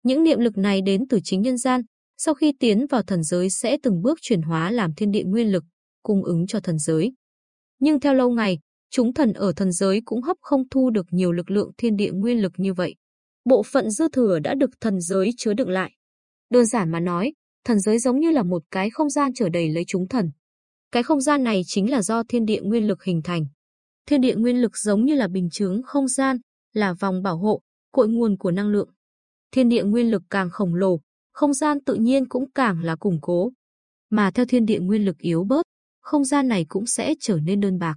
Những niệm lực này đến từ chính nhân gian, sau khi tiến vào thần giới sẽ từng bước chuyển hóa làm thiên địa nguyên lực, cung ứng cho thần giới. Nhưng theo lâu ngày, chúng thần ở thần giới cũng hấp không thu được nhiều lực lượng thiên địa nguyên lực như vậy. Bộ phận dư thừa đã được thần giới chứa đựng lại. Đơn giản mà nói, thần giới giống như là một cái không gian trở đầy lấy chúng thần. Cái không gian này chính là do thiên địa nguyên lực hình thành. Thiên địa nguyên lực giống như là bình chướng không gian, là vòng bảo hộ, cội nguồn của năng lượng. Thiên địa nguyên lực càng khổng lồ, không gian tự nhiên cũng càng là củng cố. Mà theo thiên địa nguyên lực yếu bớt, không gian này cũng sẽ trở nên đơn bạc.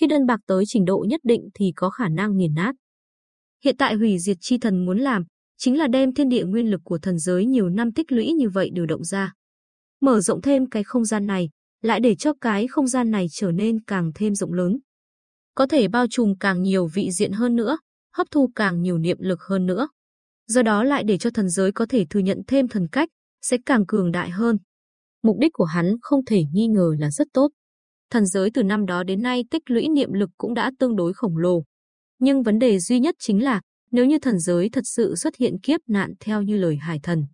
Khi đơn bạc tới trình độ nhất định thì có khả năng nghiền nát. Hiện tại hủy diệt chi thần muốn làm, chính là đem thiên địa nguyên lực của thần giới nhiều năm tích lũy như vậy điều động ra. Mở rộng thêm cái không gian này, lại để cho cái không gian này trở nên càng thêm rộng lớn. Có thể bao trùm càng nhiều vị diện hơn nữa, hấp thu càng nhiều niệm lực hơn nữa. Do đó lại để cho thần giới có thể thừa nhận thêm thần cách, sẽ càng cường đại hơn. Mục đích của hắn không thể nghi ngờ là rất tốt. Thần giới từ năm đó đến nay tích lũy niệm lực cũng đã tương đối khổng lồ. Nhưng vấn đề duy nhất chính là nếu như thần giới thật sự xuất hiện kiếp nạn theo như lời hải thần.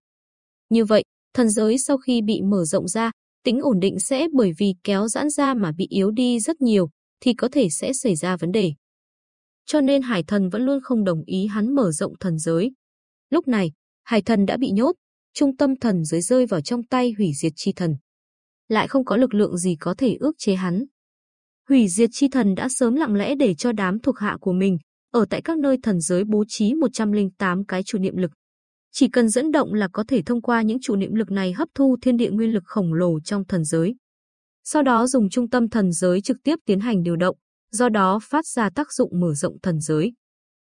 Như vậy, thần giới sau khi bị mở rộng ra, tính ổn định sẽ bởi vì kéo giãn ra mà bị yếu đi rất nhiều, thì có thể sẽ xảy ra vấn đề. Cho nên hải thần vẫn luôn không đồng ý hắn mở rộng thần giới. Lúc này, hải thần đã bị nhốt, trung tâm thần giới rơi vào trong tay hủy diệt chi thần. Lại không có lực lượng gì có thể ước chế hắn. Hủy diệt chi thần đã sớm lặng lẽ để cho đám thuộc hạ của mình, ở tại các nơi thần giới bố trí 108 cái chủ niệm lực. Chỉ cần dẫn động là có thể thông qua những chủ niệm lực này hấp thu thiên địa nguyên lực khổng lồ trong thần giới. Sau đó dùng trung tâm thần giới trực tiếp tiến hành điều động, do đó phát ra tác dụng mở rộng thần giới.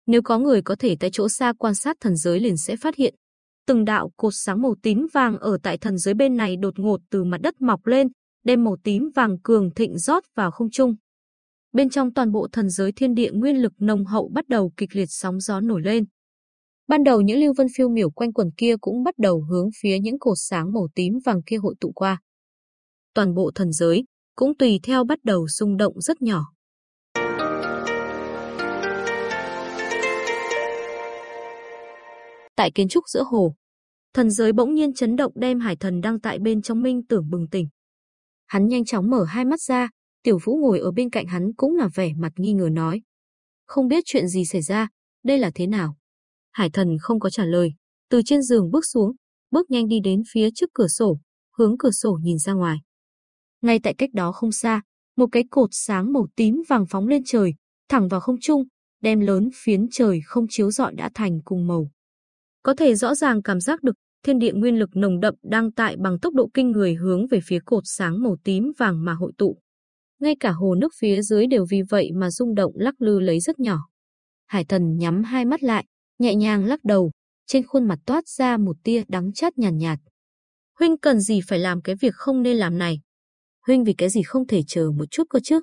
Nếu có người có thể tại chỗ xa quan sát thần giới liền sẽ phát hiện, từng đạo cột sáng màu tím vàng ở tại thần giới bên này đột ngột từ mặt đất mọc lên, đem màu tím vàng cường thịnh rót vào không trung. Bên trong toàn bộ thần giới thiên địa nguyên lực nồng hậu bắt đầu kịch liệt sóng gió nổi lên. Ban đầu những lưu vân phiêu miểu quanh quần kia cũng bắt đầu hướng phía những cột sáng màu tím vàng kia hội tụ qua. Toàn bộ thần giới, cũng tùy theo bắt đầu rung động rất nhỏ. Tại kiến trúc giữa hồ, thần giới bỗng nhiên chấn động đem hải thần đang tại bên trong minh tưởng bừng tỉnh. Hắn nhanh chóng mở hai mắt ra, tiểu vũ ngồi ở bên cạnh hắn cũng là vẻ mặt nghi ngờ nói. Không biết chuyện gì xảy ra, đây là thế nào? Hải thần không có trả lời, từ trên giường bước xuống, bước nhanh đi đến phía trước cửa sổ, hướng cửa sổ nhìn ra ngoài. Ngay tại cách đó không xa, một cái cột sáng màu tím vàng phóng lên trời, thẳng vào không trung, đem lớn phiến trời không chiếu rọi đã thành cùng màu. Có thể rõ ràng cảm giác được thiên địa nguyên lực nồng đậm đang tại bằng tốc độ kinh người hướng về phía cột sáng màu tím vàng mà hội tụ. Ngay cả hồ nước phía dưới đều vì vậy mà rung động lắc lư lấy rất nhỏ. Hải thần nhắm hai mắt lại, nhẹ nhàng lắc đầu, trên khuôn mặt toát ra một tia đắng chát nhàn nhạt, nhạt. Huynh cần gì phải làm cái việc không nên làm này? Huynh vì cái gì không thể chờ một chút cơ chứ?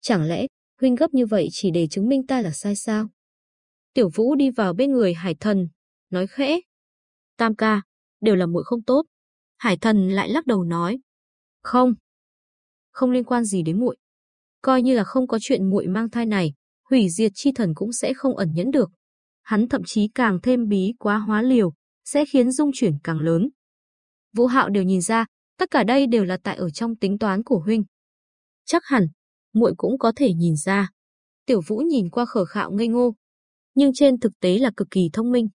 Chẳng lẽ Huynh gấp như vậy chỉ để chứng minh ta là sai sao? Tiểu Vũ đi vào bên người Hải Thần, nói khẽ. Tam ca, đều là muội không tốt. Hải Thần lại lắc đầu nói. Không. Không liên quan gì đến muội. Coi như là không có chuyện muội mang thai này, hủy diệt chi thần cũng sẽ không ẩn nhẫn được. Hắn thậm chí càng thêm bí quá hóa liều, sẽ khiến dung chuyển càng lớn. Vũ Hạo đều nhìn ra, tất cả đây đều là tại ở trong tính toán của huynh. Chắc hẳn, muội cũng có thể nhìn ra. Tiểu Vũ nhìn qua khở khạo ngây ngô, nhưng trên thực tế là cực kỳ thông minh.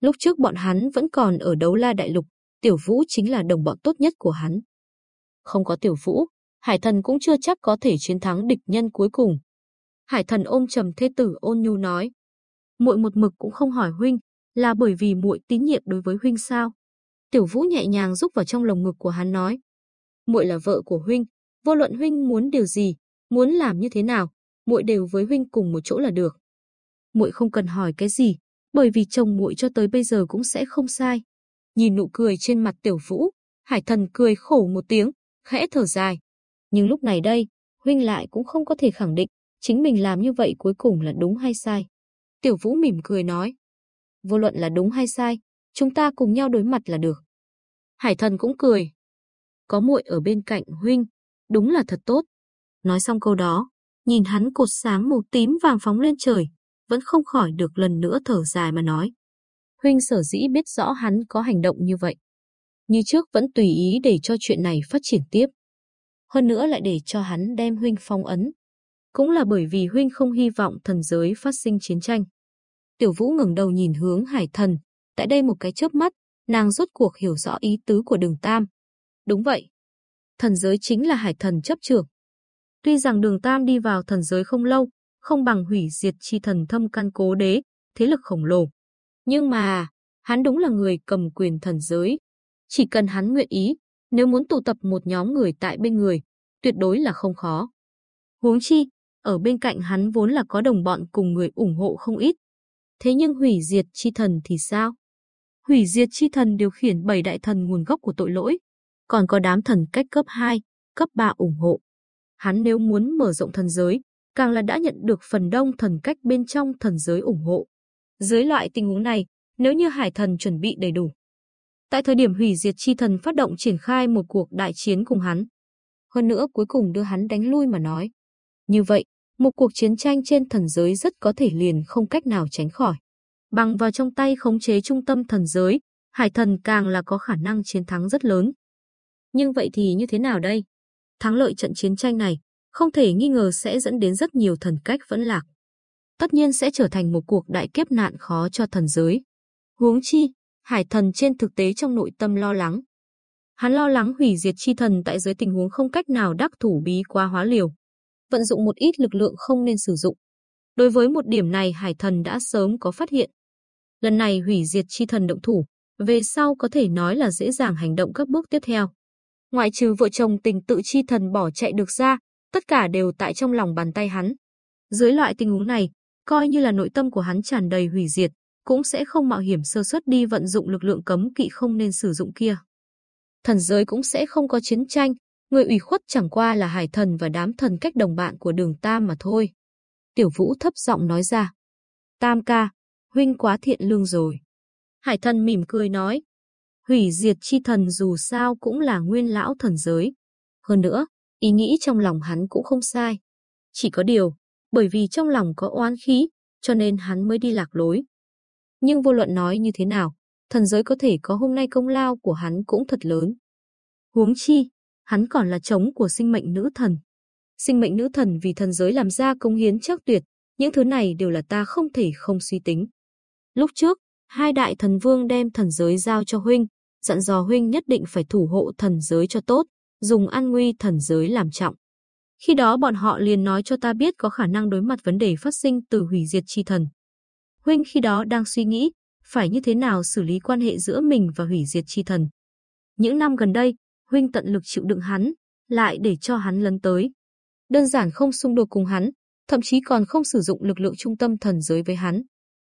Lúc trước bọn hắn vẫn còn ở đấu la đại lục, Tiểu Vũ chính là đồng bọn tốt nhất của hắn. Không có Tiểu Vũ, Hải Thần cũng chưa chắc có thể chiến thắng địch nhân cuối cùng. Hải Thần ôm trầm thê tử ôn nhu nói, muội một mực cũng không hỏi huynh, là bởi vì muội tín nhiệm đối với huynh sao? Tiểu Vũ nhẹ nhàng rúc vào trong lồng ngực của hắn nói, muội là vợ của huynh, vô luận huynh muốn điều gì, muốn làm như thế nào, muội đều với huynh cùng một chỗ là được. Muội không cần hỏi cái gì, bởi vì chồng muội cho tới bây giờ cũng sẽ không sai. Nhìn nụ cười trên mặt Tiểu Vũ, Hải Thần cười khổ một tiếng, khẽ thở dài. Nhưng lúc này đây, huynh lại cũng không có thể khẳng định chính mình làm như vậy cuối cùng là đúng hay sai. Tiểu Vũ mỉm cười nói, vô luận là đúng hay sai, chúng ta cùng nhau đối mặt là được. Hải Thần cũng cười, có muội ở bên cạnh huynh, đúng là thật tốt. Nói xong câu đó, nhìn hắn cột sáng màu tím vàng phóng lên trời, vẫn không khỏi được lần nữa thở dài mà nói. Huynh sở dĩ biết rõ hắn có hành động như vậy. Như trước vẫn tùy ý để cho chuyện này phát triển tiếp. Hơn nữa lại để cho hắn đem Huynh phong ấn. Cũng là bởi vì Huynh không hy vọng thần giới phát sinh chiến tranh. Tiểu Vũ ngẩng đầu nhìn hướng hải thần. Tại đây một cái chớp mắt, nàng rốt cuộc hiểu rõ ý tứ của đường Tam. Đúng vậy. Thần giới chính là hải thần chấp trưởng. Tuy rằng đường Tam đi vào thần giới không lâu, không bằng hủy diệt chi thần thâm căn cố đế, thế lực khổng lồ. Nhưng mà, hắn đúng là người cầm quyền thần giới. Chỉ cần hắn nguyện ý, nếu muốn tụ tập một nhóm người tại bên người, tuyệt đối là không khó. Huống chi, ở bên cạnh hắn vốn là có đồng bọn cùng người ủng hộ không ít. Thế nhưng hủy diệt chi thần thì sao? Hủy diệt chi thần điều khiển bảy đại thần nguồn gốc của tội lỗi, còn có đám thần cách cấp 2, cấp 3 ủng hộ. Hắn nếu muốn mở rộng thần giới, càng là đã nhận được phần đông thần cách bên trong thần giới ủng hộ. Dưới loại tình huống này, nếu như hải thần chuẩn bị đầy đủ. Tại thời điểm hủy diệt chi thần phát động triển khai một cuộc đại chiến cùng hắn. Hơn nữa cuối cùng đưa hắn đánh lui mà nói. Như vậy, một cuộc chiến tranh trên thần giới rất có thể liền không cách nào tránh khỏi. Bằng vào trong tay khống chế trung tâm thần giới, hải thần càng là có khả năng chiến thắng rất lớn. Nhưng vậy thì như thế nào đây? Thắng lợi trận chiến tranh này, không thể nghi ngờ sẽ dẫn đến rất nhiều thần cách vẫn lạc. Tất nhiên sẽ trở thành một cuộc đại kiếp nạn khó cho thần giới. Huống chi, hải thần trên thực tế trong nội tâm lo lắng. Hắn lo lắng hủy diệt chi thần tại dưới tình huống không cách nào đắc thủ bí qua hóa liều. Vận dụng một ít lực lượng không nên sử dụng. Đối với một điểm này hải thần đã sớm có phát hiện. Lần này hủy diệt chi thần động thủ, về sau có thể nói là dễ dàng hành động các bước tiếp theo. Ngoại trừ vợ chồng tình tự chi thần bỏ chạy được ra, tất cả đều tại trong lòng bàn tay hắn. Dưới loại tình huống này, coi như là nội tâm của hắn tràn đầy hủy diệt, cũng sẽ không mạo hiểm sơ suất đi vận dụng lực lượng cấm kỵ không nên sử dụng kia. Thần giới cũng sẽ không có chiến tranh, người ủy khuất chẳng qua là hải thần và đám thần cách đồng bạn của đường Tam mà thôi. Tiểu Vũ thấp giọng nói ra. Tam ca, huynh quá thiện lương rồi. Hải thần mỉm cười nói. Hủy diệt chi thần dù sao cũng là nguyên lão thần giới. Hơn nữa, Ý nghĩ trong lòng hắn cũng không sai. Chỉ có điều, bởi vì trong lòng có oán khí, cho nên hắn mới đi lạc lối. Nhưng vô luận nói như thế nào, thần giới có thể có hôm nay công lao của hắn cũng thật lớn. Huống chi, hắn còn là chống của sinh mệnh nữ thần. Sinh mệnh nữ thần vì thần giới làm ra công hiến chắc tuyệt, những thứ này đều là ta không thể không suy tính. Lúc trước, hai đại thần vương đem thần giới giao cho huynh, dặn dò huynh nhất định phải thủ hộ thần giới cho tốt, dùng an nguy thần giới làm trọng. Khi đó bọn họ liền nói cho ta biết có khả năng đối mặt vấn đề phát sinh từ hủy diệt chi thần. Huynh khi đó đang suy nghĩ, phải như thế nào xử lý quan hệ giữa mình và hủy diệt chi thần. Những năm gần đây, Huynh tận lực chịu đựng hắn, lại để cho hắn lấn tới. Đơn giản không xung đột cùng hắn, thậm chí còn không sử dụng lực lượng trung tâm thần giới với hắn.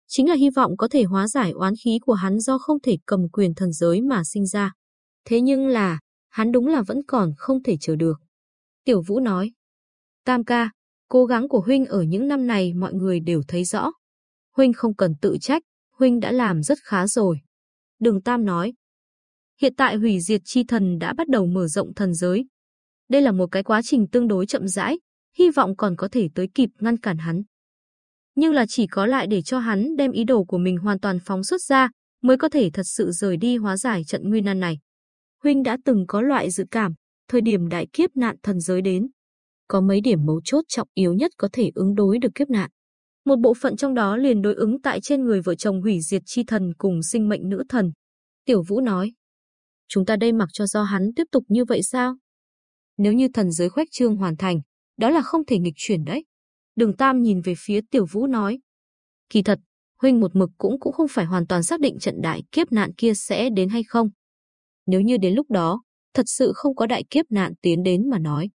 Chính là hy vọng có thể hóa giải oán khí của hắn do không thể cầm quyền thần giới mà sinh ra. Thế nhưng là, hắn đúng là vẫn còn không thể chờ được. Tiểu Vũ nói, Tam ca, cố gắng của Huynh ở những năm này mọi người đều thấy rõ. Huynh không cần tự trách, Huynh đã làm rất khá rồi. Đường Tam nói, hiện tại hủy diệt chi thần đã bắt đầu mở rộng thần giới. Đây là một cái quá trình tương đối chậm rãi, hy vọng còn có thể tới kịp ngăn cản hắn. Nhưng là chỉ có lại để cho hắn đem ý đồ của mình hoàn toàn phóng xuất ra, mới có thể thật sự rời đi hóa giải trận nguy nan này. Huynh đã từng có loại dự cảm, thời điểm đại kiếp nạn thần giới đến. Có mấy điểm mấu chốt trọng yếu nhất có thể ứng đối được kiếp nạn. Một bộ phận trong đó liền đối ứng tại trên người vợ chồng hủy diệt chi thần cùng sinh mệnh nữ thần. Tiểu Vũ nói, chúng ta đây mặc cho do hắn tiếp tục như vậy sao? Nếu như thần giới khoách trương hoàn thành, đó là không thể nghịch chuyển đấy. Đường Tam nhìn về phía Tiểu Vũ nói, kỳ thật, huynh một mực cũng cũng không phải hoàn toàn xác định trận đại kiếp nạn kia sẽ đến hay không. Nếu như đến lúc đó, thật sự không có đại kiếp nạn tiến đến mà nói.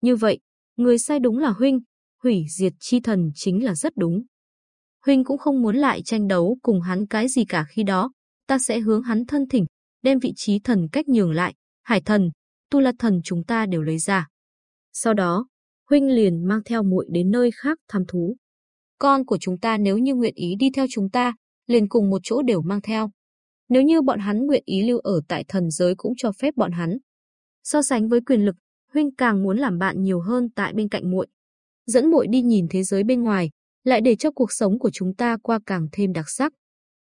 Như vậy, người sai đúng là huynh, hủy diệt chi thần chính là rất đúng. Huynh cũng không muốn lại tranh đấu cùng hắn cái gì cả khi đó, ta sẽ hướng hắn thân thỉnh, đem vị trí thần cách nhường lại, hải thần, tu la thần chúng ta đều lấy ra. Sau đó, huynh liền mang theo muội đến nơi khác thăm thú. Con của chúng ta nếu như nguyện ý đi theo chúng ta, liền cùng một chỗ đều mang theo. Nếu như bọn hắn nguyện ý lưu ở tại thần giới cũng cho phép bọn hắn. So sánh với quyền lực, huynh càng muốn làm bạn nhiều hơn tại bên cạnh muội. Dẫn muội đi nhìn thế giới bên ngoài, lại để cho cuộc sống của chúng ta qua càng thêm đặc sắc.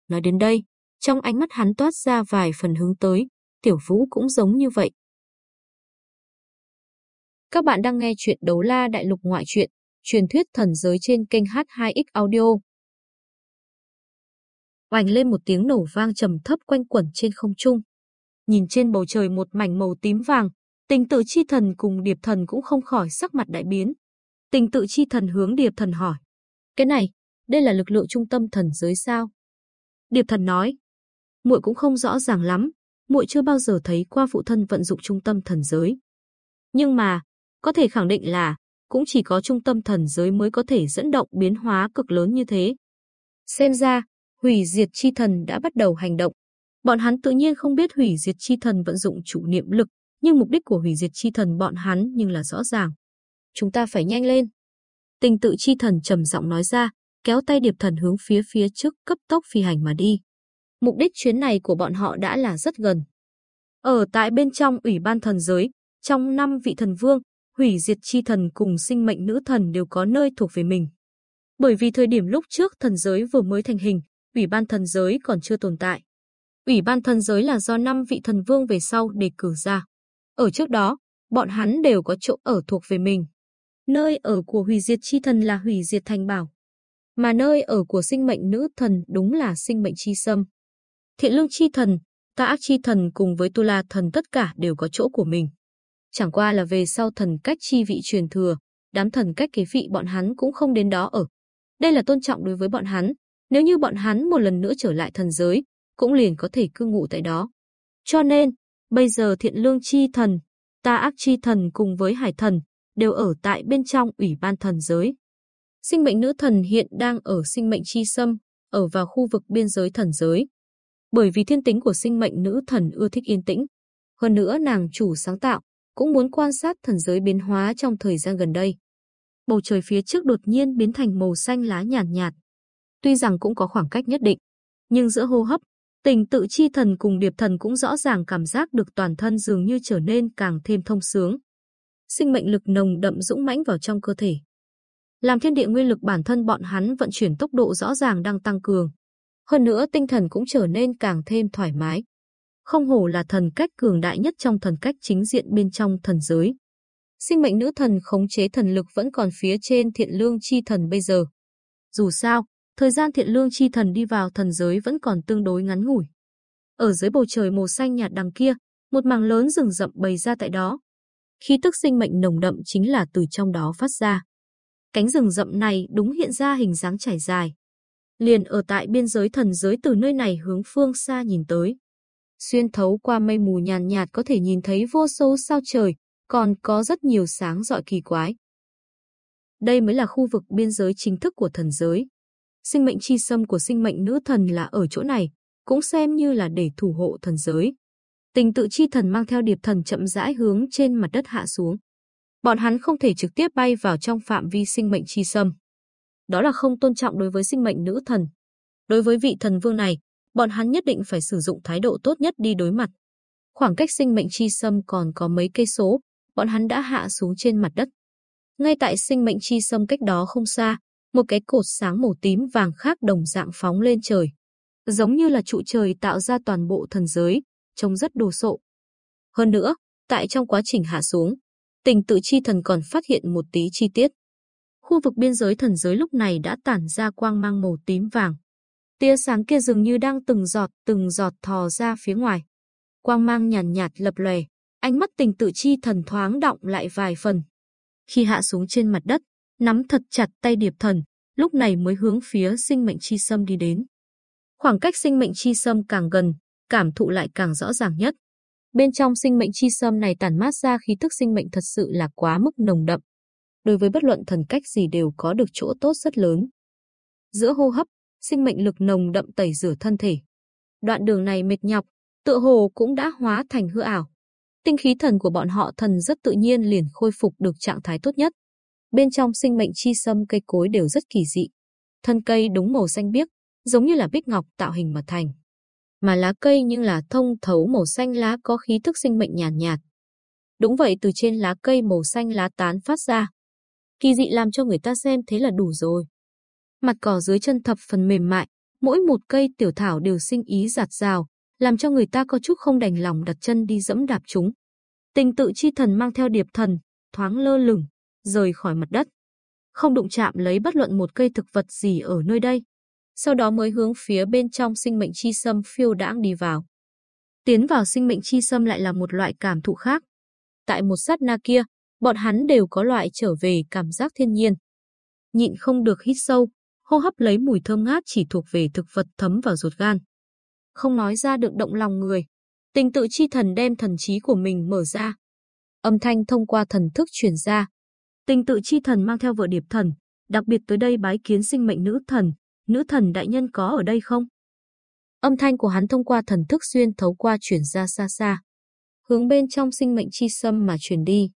Nói đến đây, trong ánh mắt hắn toát ra vài phần hướng tới, Tiểu Vũ cũng giống như vậy. Các bạn đang nghe chuyện Đấu La Đại Lục ngoại truyện, truyền thuyết thần giới trên kênh H2X Audio. Oành lên một tiếng nổ vang trầm thấp quanh quẩn trên không trung. Nhìn trên bầu trời một mảnh màu tím vàng, tình tự chi thần cùng điệp thần cũng không khỏi sắc mặt đại biến. Tình tự chi thần hướng điệp thần hỏi. Cái này, đây là lực lượng trung tâm thần giới sao? Điệp thần nói. muội cũng không rõ ràng lắm, muội chưa bao giờ thấy qua phụ thân vận dụng trung tâm thần giới. Nhưng mà, có thể khẳng định là cũng chỉ có trung tâm thần giới mới có thể dẫn động biến hóa cực lớn như thế. Xem ra, hủy diệt chi thần đã bắt đầu hành động. Bọn hắn tự nhiên không biết hủy diệt chi thần vận dụng chủ niệm lực, nhưng mục đích của hủy diệt chi thần bọn hắn nhưng là rõ ràng. Chúng ta phải nhanh lên. Tình tự chi thần trầm giọng nói ra, kéo tay điệp thần hướng phía phía trước cấp tốc phi hành mà đi. Mục đích chuyến này của bọn họ đã là rất gần. Ở tại bên trong ủy ban thần giới, trong năm vị thần vương, hủy diệt chi thần cùng sinh mệnh nữ thần đều có nơi thuộc về mình. Bởi vì thời điểm lúc trước thần giới vừa mới thành hình, ủy ban thần giới còn chưa tồn tại. Ủy ban thần giới là do năm vị thần vương về sau đề cử ra. Ở trước đó, bọn hắn đều có chỗ ở thuộc về mình. Nơi ở của hủy diệt chi thần là hủy diệt thành bảo. Mà nơi ở của sinh mệnh nữ thần đúng là sinh mệnh chi sâm. Thiện lương chi thần, Tạ ác chi thần cùng với tu la thần tất cả đều có chỗ của mình. Chẳng qua là về sau thần cách chi vị truyền thừa, đám thần cách kế vị bọn hắn cũng không đến đó ở. Đây là tôn trọng đối với bọn hắn, nếu như bọn hắn một lần nữa trở lại thần giới, cũng liền có thể cư ngụ tại đó. Cho nên, bây giờ thiện lương chi thần, ta ác chi thần cùng với hải thần, đều ở tại bên trong ủy ban thần giới. Sinh mệnh nữ thần hiện đang ở sinh mệnh chi sâm, ở vào khu vực biên giới thần giới. Bởi vì thiên tính của sinh mệnh nữ thần ưa thích yên tĩnh. Hơn nữa nàng chủ sáng tạo, cũng muốn quan sát thần giới biến hóa trong thời gian gần đây. Bầu trời phía trước đột nhiên biến thành màu xanh lá nhàn nhạt, nhạt. Tuy rằng cũng có khoảng cách nhất định, nhưng giữa hô hấp, tình tự chi thần cùng điệp thần cũng rõ ràng cảm giác được toàn thân dường như trở nên càng thêm thông sướng. sinh mệnh lực nồng đậm dũng mãnh vào trong cơ thể. Làm thiên địa nguyên lực bản thân bọn hắn vận chuyển tốc độ rõ ràng đang tăng cường. Hơn nữa tinh thần cũng trở nên càng thêm thoải mái. Không hổ là thần cách cường đại nhất trong thần cách chính diện bên trong thần giới. Sinh mệnh nữ thần khống chế thần lực vẫn còn phía trên thiện lương chi thần bây giờ. Dù sao, thời gian thiện lương chi thần đi vào thần giới vẫn còn tương đối ngắn ngủi. Ở dưới bầu trời màu xanh nhạt đằng kia, một mảng lớn rừng rậm bày ra tại đó. Khí tức sinh mệnh nồng đậm chính là từ trong đó phát ra. Cánh rừng rậm này đúng hiện ra hình dáng trải dài. Liền ở tại biên giới thần giới từ nơi này hướng phương xa nhìn tới. Xuyên thấu qua mây mù nhàn nhạt có thể nhìn thấy vô số sao trời, còn có rất nhiều sáng rọi kỳ quái. Đây mới là khu vực biên giới chính thức của thần giới. Sinh mệnh chi sâm của sinh mệnh nữ thần là ở chỗ này, cũng xem như là để thủ hộ thần giới. Tình tự chi thần mang theo điệp thần chậm rãi hướng trên mặt đất hạ xuống. Bọn hắn không thể trực tiếp bay vào trong phạm vi sinh mệnh chi sâm. Đó là không tôn trọng đối với sinh mệnh nữ thần. Đối với vị thần vương này, bọn hắn nhất định phải sử dụng thái độ tốt nhất đi đối mặt. Khoảng cách sinh mệnh chi sâm còn có mấy cây số, bọn hắn đã hạ xuống trên mặt đất. Ngay tại sinh mệnh chi sâm cách đó không xa, một cái cột sáng màu tím vàng khác đồng dạng phóng lên trời. Giống như là trụ trời tạo ra toàn bộ thần giới, trông rất đồ sộ. Hơn nữa, tại trong quá trình hạ xuống, tình tự chi thần còn phát hiện một tí chi tiết. Khu vực biên giới thần giới lúc này đã tản ra quang mang màu tím vàng. Tia sáng kia dường như đang từng giọt từng giọt thò ra phía ngoài. Quang mang nhàn nhạt, nhạt lập lòe, ánh mắt tình tự chi thần thoáng động lại vài phần. Khi hạ xuống trên mặt đất, nắm thật chặt tay điệp thần, lúc này mới hướng phía sinh mệnh chi sâm đi đến. Khoảng cách sinh mệnh chi sâm càng gần, cảm thụ lại càng rõ ràng nhất. Bên trong sinh mệnh chi sâm này tản mát ra khí thức sinh mệnh thật sự là quá mức nồng đậm. Đối với bất luận thần cách gì đều có được chỗ tốt rất lớn. Giữa hô hấp, sinh mệnh lực nồng đậm tẩy rửa thân thể. Đoạn đường này mệt nhọc, tựa hồ cũng đã hóa thành hư ảo. Tinh khí thần của bọn họ thần rất tự nhiên liền khôi phục được trạng thái tốt nhất. Bên trong sinh mệnh chi sâm cây cối đều rất kỳ dị. Thân cây đúng màu xanh biếc, giống như là bích ngọc tạo hình mà thành. Mà lá cây nhưng là thông thấu màu xanh lá có khí thức sinh mệnh nhàn nhạt, nhạt. Đúng vậy từ trên lá cây màu xanh lá tán phát ra. Kỳ dị làm cho người ta xem thế là đủ rồi. Mặt cỏ dưới chân thập phần mềm mại, mỗi một cây tiểu thảo đều sinh ý giạt rào, làm cho người ta có chút không đành lòng đặt chân đi dẫm đạp chúng. Tình tự chi thần mang theo điệp thần, thoáng lơ lửng, rời khỏi mặt đất. Không đụng chạm lấy bất luận một cây thực vật gì ở nơi đây. Sau đó mới hướng phía bên trong sinh mệnh chi sâm phiêu đãng đi vào. Tiến vào sinh mệnh chi sâm lại là một loại cảm thụ khác. Tại một sát na kia, bọn hắn đều có loại trở về cảm giác thiên nhiên. Nhịn không được hít sâu, hô hấp lấy mùi thơm ngát chỉ thuộc về thực vật thấm vào ruột gan. Không nói ra được động lòng người. Tình tự chi thần đem thần trí của mình mở ra. Âm thanh thông qua thần thức truyền ra. Tình tự chi thần mang theo vợ điệp thần, đặc biệt tới đây bái kiến sinh mệnh nữ thần, nữ thần đại nhân có ở đây không? Âm thanh của hắn thông qua thần thức xuyên thấu qua truyền ra xa xa, hướng bên trong sinh mệnh chi sâm mà truyền đi.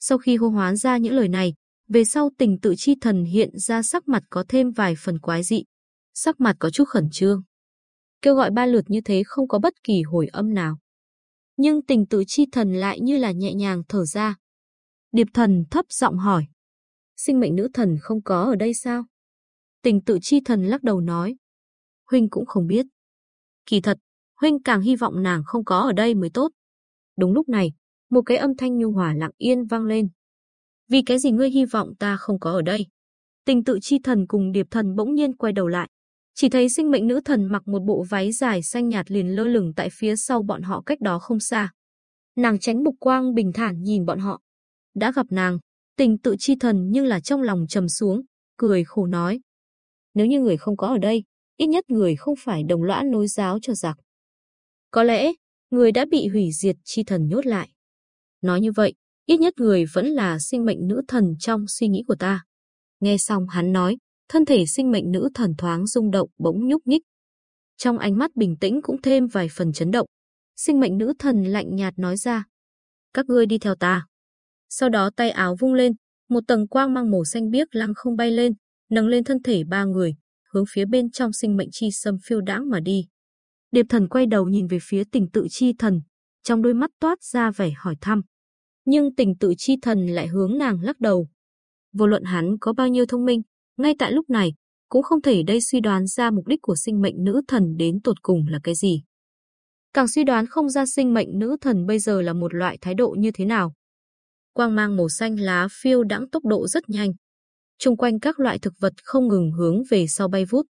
Sau khi hô hoán ra những lời này, về sau tình tự chi thần hiện ra sắc mặt có thêm vài phần quái dị, sắc mặt có chút khẩn trương. Kêu gọi ba lượt như thế không có bất kỳ hồi âm nào. Nhưng tình tự chi thần lại như là nhẹ nhàng thở ra. Điệp thần thấp giọng hỏi. Sinh mệnh nữ thần không có ở đây sao? Tình tự chi thần lắc đầu nói. Huynh cũng không biết. Kỳ thật, Huynh càng hy vọng nàng không có ở đây mới tốt. Đúng lúc này, một cái âm thanh nhu hòa lặng yên vang lên. Vì cái gì ngươi hy vọng ta không có ở đây? Tình tự chi thần cùng điệp thần bỗng nhiên quay đầu lại. Chỉ thấy sinh mệnh nữ thần mặc một bộ váy dài xanh nhạt liền lơ lửng tại phía sau bọn họ cách đó không xa. Nàng tránh mục quang bình thản nhìn bọn họ. Đã gặp nàng, tình tự chi thần nhưng là trong lòng trầm xuống, cười khổ nói. Nếu như người không có ở đây, ít nhất người không phải đồng lõa nối giáo cho giặc. Có lẽ, người đã bị hủy diệt chi thần nhốt lại. Nói như vậy, ít nhất người vẫn là sinh mệnh nữ thần trong suy nghĩ của ta. Nghe xong hắn nói, thân thể sinh mệnh nữ thần thoáng rung động bỗng nhúc nhích. Trong ánh mắt bình tĩnh cũng thêm vài phần chấn động. Sinh mệnh nữ thần lạnh nhạt nói ra. Các ngươi đi theo ta. Sau đó tay áo vung lên, một tầng quang mang màu xanh biếc lăng không bay lên, nâng lên thân thể ba người, hướng phía bên trong sinh mệnh chi sâm phiêu đãng mà đi. Điệp thần quay đầu nhìn về phía tình tự chi thần, trong đôi mắt toát ra vẻ hỏi thăm nhưng tình tự chi thần lại hướng nàng lắc đầu. Vô luận hắn có bao nhiêu thông minh, ngay tại lúc này, cũng không thể đây suy đoán ra mục đích của sinh mệnh nữ thần đến tột cùng là cái gì. Càng suy đoán không ra sinh mệnh nữ thần bây giờ là một loại thái độ như thế nào. Quang mang màu xanh lá phiêu đãng tốc độ rất nhanh. Trung quanh các loại thực vật không ngừng hướng về sau bay vút.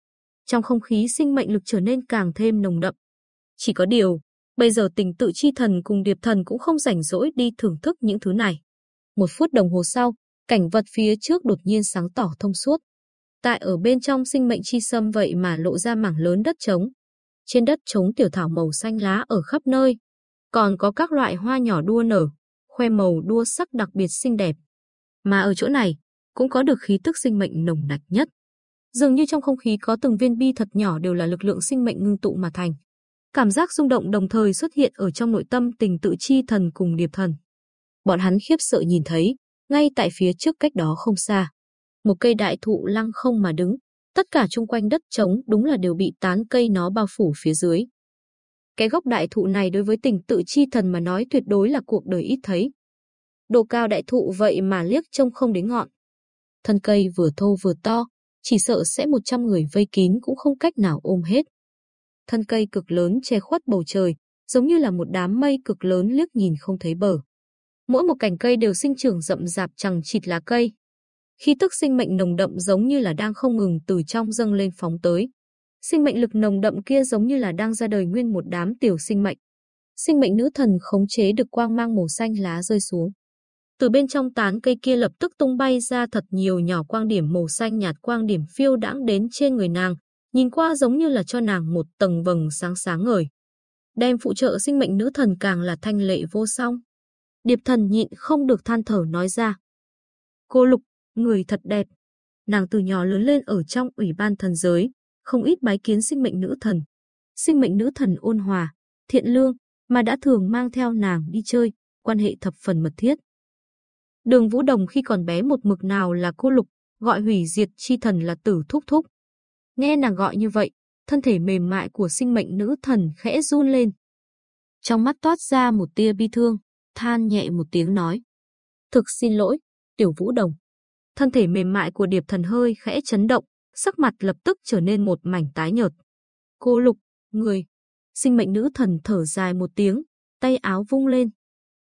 Trong không khí sinh mệnh lực trở nên càng thêm nồng đậm. Chỉ có điều, bây giờ tình tự chi thần cùng điệp thần cũng không rảnh rỗi đi thưởng thức những thứ này. Một phút đồng hồ sau, cảnh vật phía trước đột nhiên sáng tỏ thông suốt. Tại ở bên trong sinh mệnh chi sâm vậy mà lộ ra mảng lớn đất trống. Trên đất trống tiểu thảo màu xanh lá ở khắp nơi. Còn có các loại hoa nhỏ đua nở, khoe màu đua sắc đặc biệt xinh đẹp. Mà ở chỗ này, cũng có được khí tức sinh mệnh nồng nặc nhất. Dường như trong không khí có từng viên bi thật nhỏ đều là lực lượng sinh mệnh ngưng tụ mà thành. Cảm giác rung động đồng thời xuất hiện ở trong nội tâm tình tự chi thần cùng điệp thần. Bọn hắn khiếp sợ nhìn thấy, ngay tại phía trước cách đó không xa. Một cây đại thụ lăng không mà đứng, tất cả chung quanh đất trống đúng là đều bị tán cây nó bao phủ phía dưới. Cái gốc đại thụ này đối với tình tự chi thần mà nói tuyệt đối là cuộc đời ít thấy. Độ cao đại thụ vậy mà liếc trông không đến ngọn. Thân cây vừa thô vừa to, chỉ sợ sẽ 100 người vây kín cũng không cách nào ôm hết. Thân cây cực lớn che khuất bầu trời, giống như là một đám mây cực lớn liếc nhìn không thấy bờ. Mỗi một cành cây đều sinh trưởng rậm rạp chẳng chịt lá cây. Khí tức sinh mệnh nồng đậm giống như là đang không ngừng từ trong dâng lên phóng tới. Sinh mệnh lực nồng đậm kia giống như là đang ra đời nguyên một đám tiểu sinh mệnh. Sinh mệnh nữ thần khống chế được quang mang màu xanh lá rơi xuống. Từ bên trong tán cây kia lập tức tung bay ra thật nhiều nhỏ quang điểm màu xanh nhạt quang điểm phiêu đãng đến trên người nàng, nhìn qua giống như là cho nàng một tầng vầng sáng sáng ngời. Đem phụ trợ sinh mệnh nữ thần càng là thanh lệ vô song. Điệp thần nhịn không được than thở nói ra. Cô Lục, người thật đẹp. Nàng từ nhỏ lớn lên ở trong ủy ban thần giới, không ít bái kiến sinh mệnh nữ thần. Sinh mệnh nữ thần ôn hòa, thiện lương, mà đã thường mang theo nàng đi chơi, quan hệ thập phần mật thiết. Đường Vũ Đồng khi còn bé một mực nào là cô Lục, gọi hủy diệt chi thần là tử thúc thúc. Nghe nàng gọi như vậy, thân thể mềm mại của sinh mệnh nữ thần khẽ run lên. Trong mắt toát ra một tia bi thương, than nhẹ một tiếng nói. Thực xin lỗi, tiểu Vũ Đồng. Thân thể mềm mại của điệp thần hơi khẽ chấn động, sắc mặt lập tức trở nên một mảnh tái nhợt. Cô Lục, người. Sinh mệnh nữ thần thở dài một tiếng, tay áo vung lên,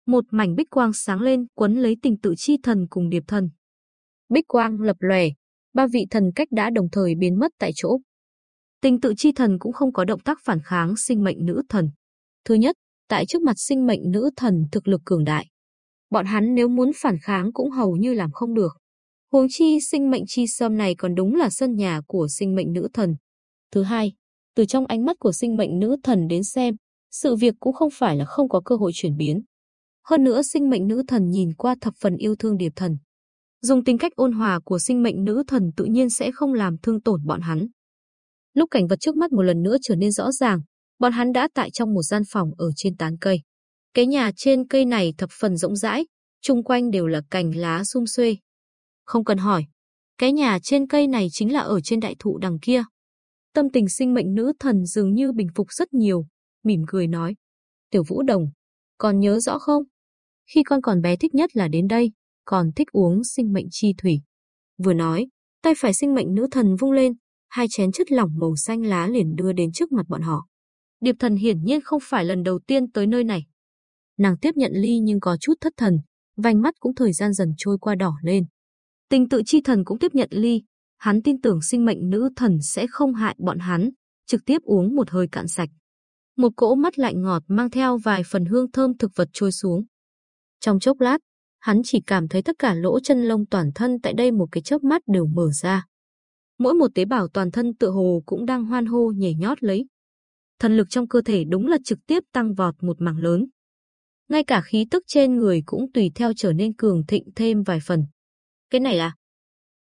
một mảnh bích quang sáng lên quấn lấy tình tự chi thần cùng điệp thần. Bích quang lập lòe, ba vị thần cách đã đồng thời biến mất tại chỗ. Tình tự chi thần cũng không có động tác phản kháng sinh mệnh nữ thần. Thứ nhất, tại trước mặt sinh mệnh nữ thần thực lực cường đại. Bọn hắn nếu muốn phản kháng cũng hầu như làm không được. Huống chi sinh mệnh chi sâm này còn đúng là sân nhà của sinh mệnh nữ thần. Thứ hai, từ trong ánh mắt của sinh mệnh nữ thần đến xem, sự việc cũng không phải là không có cơ hội chuyển biến. Hơn nữa sinh mệnh nữ thần nhìn qua thập phần yêu thương điệp thần. Dùng tính cách ôn hòa của sinh mệnh nữ thần tự nhiên sẽ không làm thương tổn bọn hắn. Lúc cảnh vật trước mắt một lần nữa trở nên rõ ràng, bọn hắn đã tại trong một gian phòng ở trên tán cây. Cái nhà trên cây này thập phần rộng rãi, chung quanh đều là cành lá sum xuê. Không cần hỏi, cái nhà trên cây này chính là ở trên đại thụ đằng kia. Tâm tình sinh mệnh nữ thần dường như bình phục rất nhiều, mỉm cười nói. Tiểu Vũ Đồng, còn nhớ rõ không? Khi con còn bé thích nhất là đến đây, còn thích uống sinh mệnh chi thủy. Vừa nói, tay phải sinh mệnh nữ thần vung lên, hai chén chất lỏng màu xanh lá liền đưa đến trước mặt bọn họ. Điệp thần hiển nhiên không phải lần đầu tiên tới nơi này. Nàng tiếp nhận ly nhưng có chút thất thần, vành mắt cũng thời gian dần trôi qua đỏ lên. Tình tự chi thần cũng tiếp nhận ly, hắn tin tưởng sinh mệnh nữ thần sẽ không hại bọn hắn, trực tiếp uống một hơi cạn sạch. Một cỗ mắt lạnh ngọt mang theo vài phần hương thơm thực vật trôi xuống. Trong chốc lát, hắn chỉ cảm thấy tất cả lỗ chân lông toàn thân tại đây một cái chớp mắt đều mở ra. Mỗi một tế bào toàn thân tựa hồ cũng đang hoan hô nhảy nhót lấy. Thần lực trong cơ thể đúng là trực tiếp tăng vọt một mảng lớn. Ngay cả khí tức trên người cũng tùy theo trở nên cường thịnh thêm vài phần. Cái này là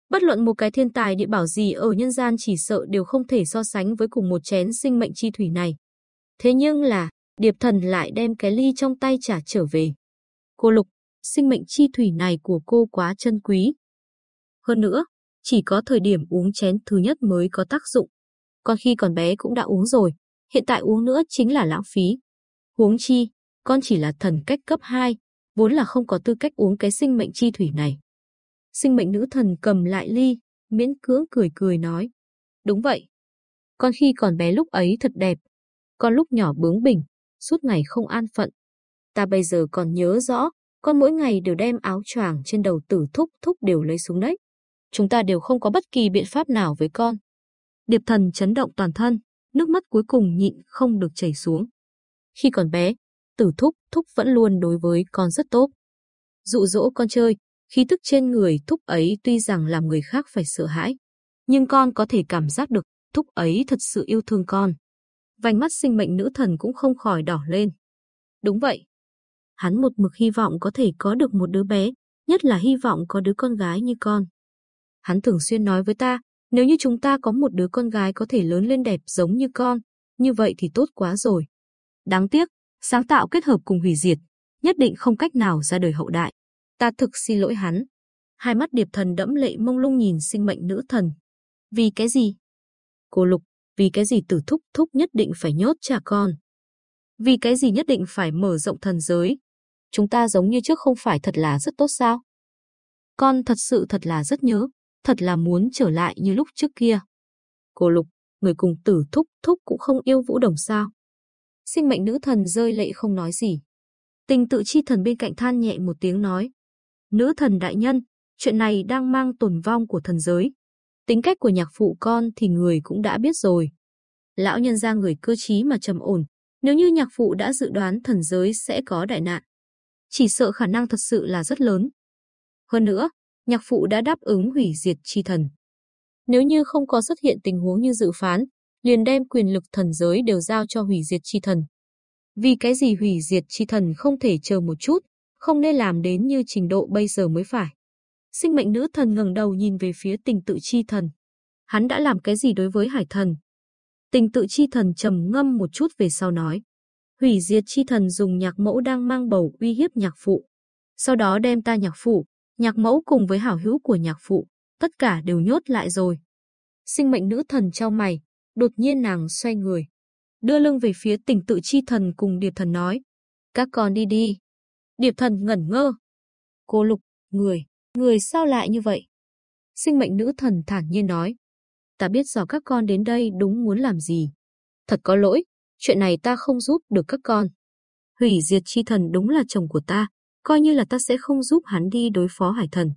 Bất luận một cái thiên tài địa bảo gì ở nhân gian chỉ sợ đều không thể so sánh với cùng một chén sinh mệnh chi thủy này. Thế nhưng là, Điệp Thần lại đem cái ly trong tay trả trở về. Cô Lục, sinh mệnh chi thủy này của cô quá chân quý. Hơn nữa, chỉ có thời điểm uống chén thứ nhất mới có tác dụng. Còn khi còn bé cũng đã uống rồi, hiện tại uống nữa chính là lãng phí. Huống chi, con chỉ là thần cách cấp 2, vốn là không có tư cách uống cái sinh mệnh chi thủy này. Sinh mệnh nữ thần cầm lại ly, miễn cưỡng cười cười nói. Đúng vậy. Con khi còn bé lúc ấy thật đẹp. Con lúc nhỏ bướng bỉnh, suốt ngày không an phận. Ta bây giờ còn nhớ rõ, con mỗi ngày đều đem áo choàng trên đầu tử thúc thúc đều lấy xuống đấy. Chúng ta đều không có bất kỳ biện pháp nào với con. Điệp thần chấn động toàn thân, nước mắt cuối cùng nhịn không được chảy xuống. Khi còn bé, tử thúc thúc vẫn luôn đối với con rất tốt. Dụ dỗ con chơi, khí tức trên người thúc ấy tuy rằng làm người khác phải sợ hãi, nhưng con có thể cảm giác được thúc ấy thật sự yêu thương con. Vành mắt sinh mệnh nữ thần cũng không khỏi đỏ lên. Đúng vậy. Hắn một mực hy vọng có thể có được một đứa bé, nhất là hy vọng có đứa con gái như con. Hắn thường xuyên nói với ta, nếu như chúng ta có một đứa con gái có thể lớn lên đẹp giống như con, như vậy thì tốt quá rồi. Đáng tiếc, sáng tạo kết hợp cùng hủy diệt, nhất định không cách nào ra đời hậu đại. Ta thực xin lỗi hắn. Hai mắt điệp thần đẫm lệ mông lung nhìn sinh mệnh nữ thần. Vì cái gì? Cô Lục, vì cái gì tử thúc thúc nhất định phải nhốt cha con? Vì cái gì nhất định phải mở rộng thần giới? Chúng ta giống như trước không phải thật là rất tốt sao? Con thật sự thật là rất nhớ, thật là muốn trở lại như lúc trước kia. Cô Lục, người cùng tử thúc thúc cũng không yêu Vũ Đồng sao? Sinh mệnh nữ thần rơi lệ không nói gì. Tình tự chi thần bên cạnh than nhẹ một tiếng nói. Nữ thần đại nhân, chuyện này đang mang tồn vong của thần giới. Tính cách của nhạc phụ con thì người cũng đã biết rồi. Lão nhân ra người cơ trí mà trầm ổn, nếu như nhạc phụ đã dự đoán thần giới sẽ có đại nạn. Chỉ sợ khả năng thật sự là rất lớn. Hơn nữa, nhạc phụ đã đáp ứng hủy diệt chi thần. Nếu như không có xuất hiện tình huống như dự phán, liền đem quyền lực thần giới đều giao cho hủy diệt chi thần. Vì cái gì hủy diệt chi thần không thể chờ một chút, không nên làm đến như trình độ bây giờ mới phải. Sinh mệnh nữ thần ngẩng đầu nhìn về phía tình tự chi thần. Hắn đã làm cái gì đối với hải thần? Tình tự chi thần trầm ngâm một chút về sau nói. Hủy diệt chi thần dùng nhạc mẫu đang mang bầu uy hiếp nhạc phụ. Sau đó đem ta nhạc phụ, nhạc mẫu cùng với hảo hữu của nhạc phụ, tất cả đều nhốt lại rồi. Sinh mệnh nữ thần trao mày, đột nhiên nàng xoay người. Đưa lưng về phía tình tự chi thần cùng điệp thần nói. Các con đi đi. Điệp thần ngẩn ngơ. Cô lục, người, người sao lại như vậy? Sinh mệnh nữ thần thản nhiên nói. Ta biết rõ các con đến đây đúng muốn làm gì. Thật có lỗi, chuyện này ta không giúp được các con. Hủy diệt chi thần đúng là chồng của ta, coi như là ta sẽ không giúp hắn đi đối phó hải thần.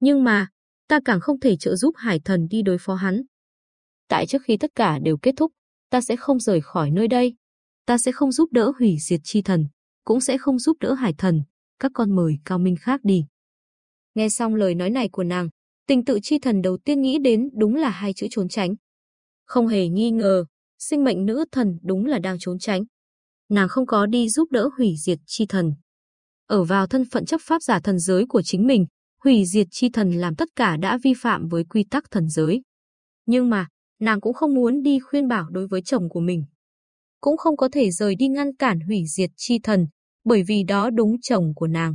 Nhưng mà, ta càng không thể trợ giúp hải thần đi đối phó hắn. Tại trước khi tất cả đều kết thúc, ta sẽ không rời khỏi nơi đây. Ta sẽ không giúp đỡ hủy diệt chi thần, cũng sẽ không giúp đỡ hải thần. Các con mời cao minh khác đi. Nghe xong lời nói này của nàng, tình tự chi thần đầu tiên nghĩ đến đúng là hai chữ trốn tránh. Không hề nghi ngờ, sinh mệnh nữ thần đúng là đang trốn tránh. Nàng không có đi giúp đỡ hủy diệt chi thần. Ở vào thân phận chấp pháp giả thần giới của chính mình, hủy diệt chi thần làm tất cả đã vi phạm với quy tắc thần giới. Nhưng mà, nàng cũng không muốn đi khuyên bảo đối với chồng của mình. Cũng không có thể rời đi ngăn cản hủy diệt chi thần, bởi vì đó đúng chồng của nàng.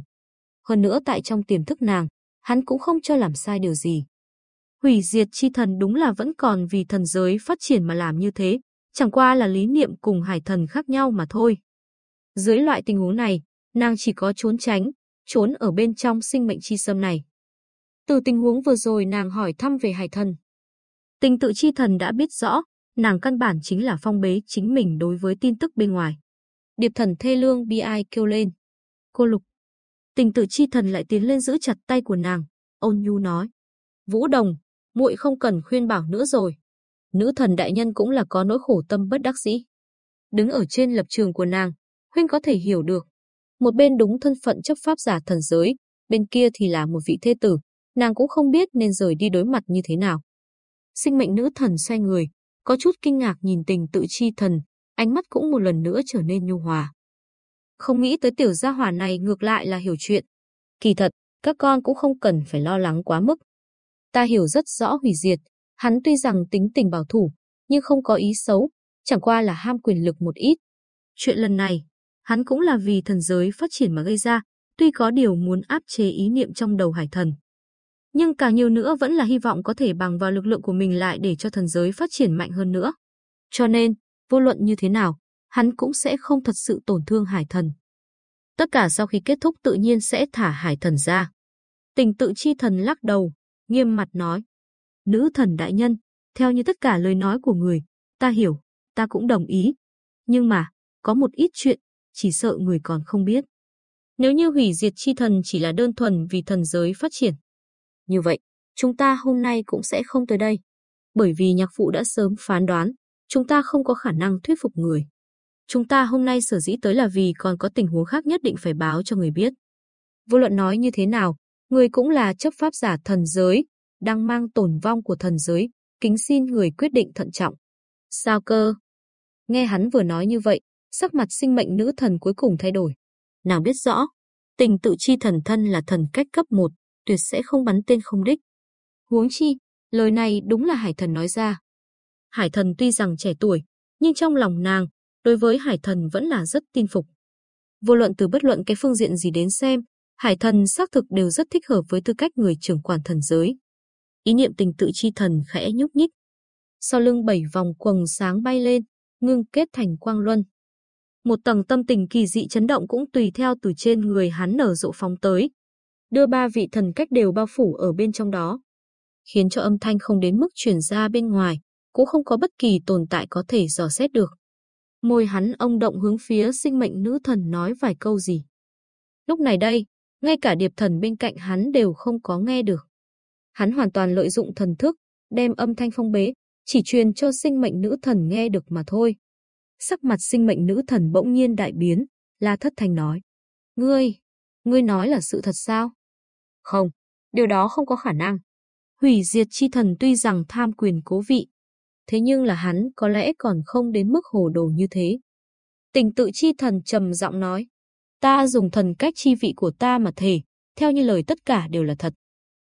Hơn nữa tại trong tiềm thức nàng, hắn cũng không cho làm sai điều gì. Hủy diệt chi thần đúng là vẫn còn vì thần giới phát triển mà làm như thế, chẳng qua là lý niệm cùng hải thần khác nhau mà thôi. Dưới loại tình huống này, nàng chỉ có trốn tránh, trốn ở bên trong sinh mệnh chi sâm này. Từ tình huống vừa rồi nàng hỏi thăm về hải thần. Tình tự chi thần đã biết rõ, nàng căn bản chính là phong bế chính mình đối với tin tức bên ngoài. Điệp thần thê lương bi ai kêu lên. Cô Lục. Tình tự chi thần lại tiến lên giữ chặt tay của nàng, ôn nhu nói. Vũ Đồng, muội không cần khuyên bảo nữa rồi. Nữ thần đại nhân cũng là có nỗi khổ tâm bất đắc dĩ. Đứng ở trên lập trường của nàng, huynh có thể hiểu được. Một bên đúng thân phận chấp pháp giả thần giới, bên kia thì là một vị thê tử, nàng cũng không biết nên rời đi đối mặt như thế nào. Sinh mệnh nữ thần xoay người, có chút kinh ngạc nhìn tình tự chi thần, ánh mắt cũng một lần nữa trở nên nhu hòa. Không nghĩ tới tiểu gia hỏa này ngược lại là hiểu chuyện. Kỳ thật, các con cũng không cần phải lo lắng quá mức. Ta hiểu rất rõ hủy diệt, hắn tuy rằng tính tình bảo thủ, nhưng không có ý xấu, chẳng qua là ham quyền lực một ít. Chuyện lần này, hắn cũng là vì thần giới phát triển mà gây ra, tuy có điều muốn áp chế ý niệm trong đầu hải thần. Nhưng càng nhiều nữa vẫn là hy vọng có thể bằng vào lực lượng của mình lại để cho thần giới phát triển mạnh hơn nữa. Cho nên, vô luận như thế nào, hắn cũng sẽ không thật sự tổn thương hải thần. Tất cả sau khi kết thúc tự nhiên sẽ thả hải thần ra. Tình tự chi thần lắc đầu, nghiêm mặt nói. Nữ thần đại nhân, theo như tất cả lời nói của người, ta hiểu, ta cũng đồng ý. Nhưng mà, có một ít chuyện, chỉ sợ người còn không biết. Nếu như hủy diệt chi thần chỉ là đơn thuần vì thần giới phát triển. Như vậy, chúng ta hôm nay cũng sẽ không tới đây. Bởi vì nhạc phụ đã sớm phán đoán, chúng ta không có khả năng thuyết phục người. Chúng ta hôm nay sở dĩ tới là vì còn có tình huống khác nhất định phải báo cho người biết. Vô luận nói như thế nào, người cũng là chấp pháp giả thần giới, đang mang tổn vong của thần giới, kính xin người quyết định thận trọng. Sao cơ? Nghe hắn vừa nói như vậy, sắc mặt sinh mệnh nữ thần cuối cùng thay đổi. Nàng biết rõ, tình tự chi thần thân là thần cách cấp 1, tuyệt sẽ không bắn tên không đích. Huống chi, lời này đúng là hải thần nói ra. Hải thần tuy rằng trẻ tuổi, nhưng trong lòng nàng, đối với hải thần vẫn là rất tin phục. Vô luận từ bất luận cái phương diện gì đến xem, hải thần xác thực đều rất thích hợp với tư cách người trưởng quản thần giới. Ý niệm tình tự chi thần khẽ nhúc nhích. Sau lưng bảy vòng quầng sáng bay lên, ngưng kết thành quang luân. Một tầng tâm tình kỳ dị chấn động cũng tùy theo từ trên người hắn nở rộ phóng tới, đưa ba vị thần cách đều bao phủ ở bên trong đó, khiến cho âm thanh không đến mức truyền ra bên ngoài, cũng không có bất kỳ tồn tại có thể dò xét được. Môi hắn ông động hướng phía sinh mệnh nữ thần nói vài câu gì. Lúc này đây, ngay cả điệp thần bên cạnh hắn đều không có nghe được. Hắn hoàn toàn lợi dụng thần thức, đem âm thanh phong bế, chỉ truyền cho sinh mệnh nữ thần nghe được mà thôi. Sắc mặt sinh mệnh nữ thần bỗng nhiên đại biến, La Thất thành nói. Ngươi, ngươi nói là sự thật sao? Không, điều đó không có khả năng. Hủy diệt chi thần tuy rằng tham quyền cố vị, thế nhưng là hắn có lẽ còn không đến mức hồ đồ như thế. Tình tự chi thần trầm giọng nói, ta dùng thần cách chi vị của ta mà thề, theo như lời tất cả đều là thật.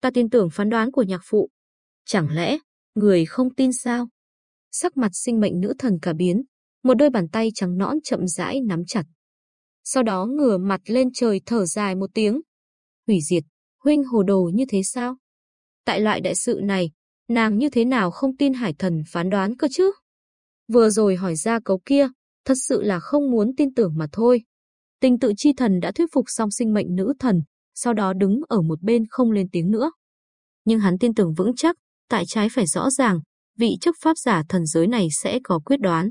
Ta tin tưởng phán đoán của nhạc phụ. Chẳng lẽ, người không tin sao? Sắc mặt sinh mệnh nữ thần cả biến, một đôi bàn tay trắng nõn chậm rãi nắm chặt. Sau đó ngửa mặt lên trời thở dài một tiếng. Hủy diệt, huynh hồ đồ như thế sao? Tại loại đại sự này, nàng như thế nào không tin hải thần phán đoán cơ chứ? Vừa rồi hỏi ra cấu kia, thật sự là không muốn tin tưởng mà thôi. Tình tự chi thần đã thuyết phục xong sinh mệnh nữ thần, sau đó đứng ở một bên không lên tiếng nữa. Nhưng hắn tin tưởng vững chắc, tại trái phải rõ ràng, vị chấp pháp giả thần giới này sẽ có quyết đoán.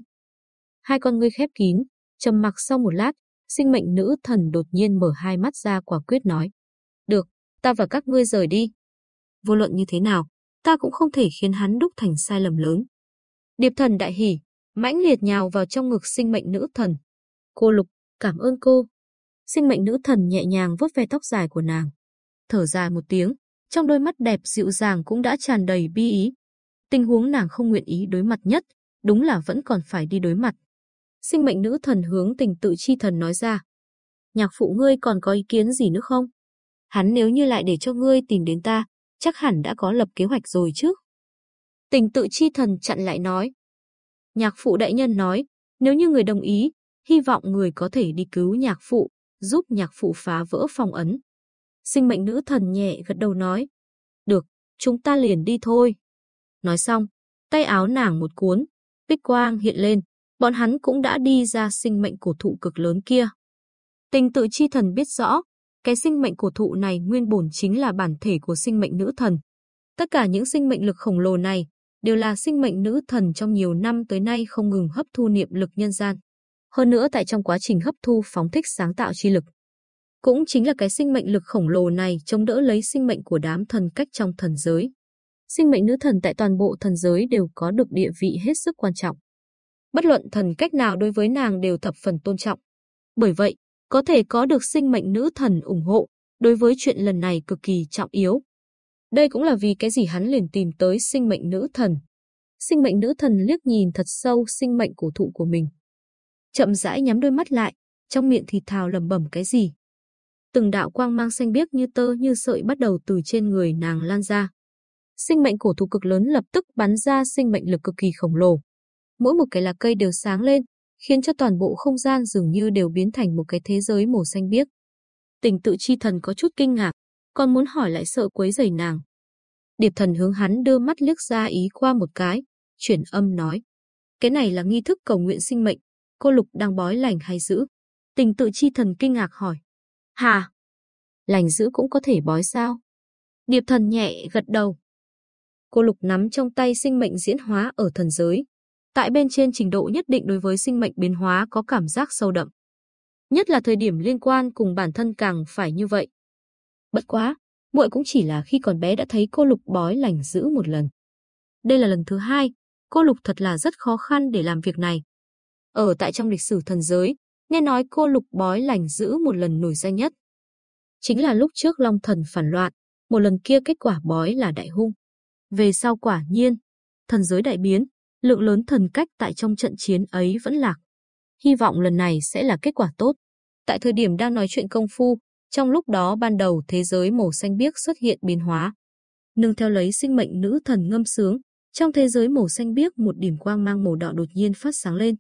Hai con ngươi khép kín, trầm mặc sau một lát, sinh mệnh nữ thần đột nhiên mở hai mắt ra quả quyết nói. Được, ta và các ngươi rời đi. Vô luận như thế nào, ta cũng không thể khiến hắn đúc thành sai lầm lớn. Điệp thần đại hỉ, mãnh liệt nhào vào trong ngực sinh mệnh nữ thần. Cô Lục, cảm ơn cô. Sinh mệnh nữ thần nhẹ nhàng vuốt ve tóc dài của nàng. Thở dài một tiếng, trong đôi mắt đẹp dịu dàng cũng đã tràn đầy bi ý. Tình huống nàng không nguyện ý đối mặt nhất, đúng là vẫn còn phải đi đối mặt. Sinh mệnh nữ thần hướng tình tự chi thần nói ra. Nhạc phụ ngươi còn có ý kiến gì nữa không? Hắn nếu như lại để cho ngươi tìm đến ta, chắc hẳn đã có lập kế hoạch rồi chứ. Tình tự chi thần chặn lại nói. Nhạc phụ đại nhân nói, nếu như người đồng ý, hy vọng người có thể đi cứu nhạc phụ, giúp nhạc phụ phá vỡ phong ấn. Sinh mệnh nữ thần nhẹ gật đầu nói. Được, chúng ta liền đi thôi. Nói xong, tay áo nàng một cuốn, bích quang hiện lên, bọn hắn cũng đã đi ra sinh mệnh cổ thụ cực lớn kia. Tình tự chi thần biết rõ, cái sinh mệnh cổ thụ này nguyên bổn chính là bản thể của sinh mệnh nữ thần. Tất cả những sinh mệnh lực khổng lồ này đều là sinh mệnh nữ thần trong nhiều năm tới nay không ngừng hấp thu niệm lực nhân gian. Hơn nữa tại trong quá trình hấp thu phóng thích sáng tạo chi lực. Cũng chính là cái sinh mệnh lực khổng lồ này chống đỡ lấy sinh mệnh của đám thần cách trong thần giới. Sinh mệnh nữ thần tại toàn bộ thần giới đều có được địa vị hết sức quan trọng. Bất luận thần cách nào đối với nàng đều thập phần tôn trọng. Bởi vậy, có thể có được sinh mệnh nữ thần ủng hộ, đối với chuyện lần này cực kỳ trọng yếu. Đây cũng là vì cái gì hắn liền tìm tới sinh mệnh nữ thần. Sinh mệnh nữ thần liếc nhìn thật sâu sinh mệnh cổ thụ của mình. Chậm rãi nhắm đôi mắt lại, trong miệng thì thào lẩm bẩm cái gì. Từng đạo quang mang xanh biếc như tơ như sợi bắt đầu từ trên người nàng lan ra. Sinh mệnh cổ thụ cực lớn lập tức bắn ra sinh mệnh lực cực kỳ khổng lồ. Mỗi một cái lá cây đều sáng lên, khiến cho toàn bộ không gian dường như đều biến thành một cái thế giới màu xanh biếc. Tình tự chi thần có chút kinh ngạc, còn muốn hỏi lại sợ quấy rầy nàng. Điệp thần hướng hắn đưa mắt liếc ra ý qua một cái, chuyển âm nói. Cái này là nghi thức cầu nguyện sinh mệnh, cô Lục đang bói lành hay giữ? Tình tự chi thần kinh ngạc hỏi, Hà, lành dữ cũng có thể bói sao? Điệp thần nhẹ gật đầu. Cô Lục nắm trong tay sinh mệnh diễn hóa ở thần giới. Tại bên trên trình độ nhất định đối với sinh mệnh biến hóa có cảm giác sâu đậm. Nhất là thời điểm liên quan cùng bản thân càng phải như vậy. Bất quá, muội cũng chỉ là khi còn bé đã thấy cô Lục bói lành dữ một lần. Đây là lần thứ hai, cô Lục thật là rất khó khăn để làm việc này. Ở tại trong lịch sử thần giới, nghe nói cô Lục bói lành giữ một lần nổi danh nhất. Chính là lúc trước Long Thần phản loạn, một lần kia kết quả bói là đại hung. Về sau quả nhiên, thần giới đại biến, lượng lớn thần cách tại trong trận chiến ấy vẫn lạc. Hy vọng lần này sẽ là kết quả tốt. Tại thời điểm đang nói chuyện công phu, trong lúc đó ban đầu thế giới màu xanh biếc xuất hiện biến hóa. Nương theo lấy sinh mệnh nữ thần ngâm sướng, trong thế giới màu xanh biếc một điểm quang mang màu đỏ đột nhiên phát sáng lên.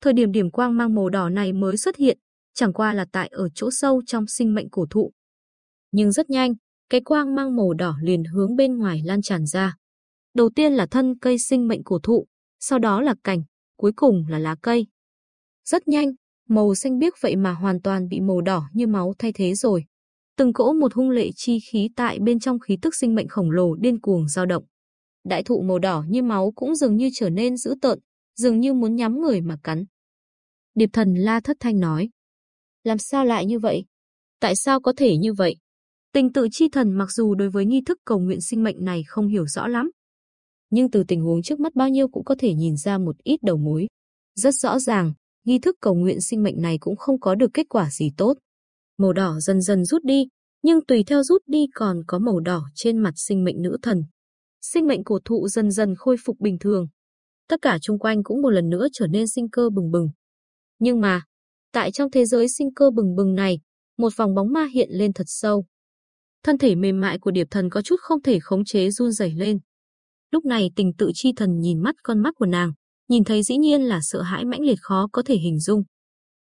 Thời điểm điểm quang mang màu đỏ này mới xuất hiện, chẳng qua là tại ở chỗ sâu trong sinh mệnh cổ thụ. Nhưng rất nhanh, cái quang mang màu đỏ liền hướng bên ngoài lan tràn ra. Đầu tiên là thân cây sinh mệnh cổ thụ, sau đó là cành, cuối cùng là lá cây. Rất nhanh, màu xanh biếc vậy mà hoàn toàn bị màu đỏ như máu thay thế rồi. Từng cỗ một hung lệ chi khí tại bên trong khí tức sinh mệnh khổng lồ điên cuồng dao động. Đại thụ màu đỏ như máu cũng dường như trở nên dữ tợn, dường như muốn nhắm người mà cắn. Điệp thần la thất thanh nói. Làm sao lại như vậy? Tại sao có thể như vậy? Tình tự chi thần mặc dù đối với nghi thức cầu nguyện sinh mệnh này không hiểu rõ lắm, nhưng từ tình huống trước mắt bao nhiêu cũng có thể nhìn ra một ít đầu mối. Rất rõ ràng, nghi thức cầu nguyện sinh mệnh này cũng không có được kết quả gì tốt. Màu đỏ dần dần rút đi, nhưng tùy theo rút đi còn có màu đỏ trên mặt sinh mệnh nữ thần. Sinh mệnh cổ thụ dần dần khôi phục bình thường. Tất cả chung quanh cũng một lần nữa trở nên sinh cơ bừng bừng. Nhưng mà, tại trong thế giới sinh cơ bừng bừng này, một vòng bóng ma hiện lên thật sâu. Thân thể mềm mại của điệp thần có chút không thể khống chế run rẩy lên. Lúc này tình tự chi thần nhìn mắt con mắt của nàng, nhìn thấy dĩ nhiên là sợ hãi mãnh liệt khó có thể hình dung.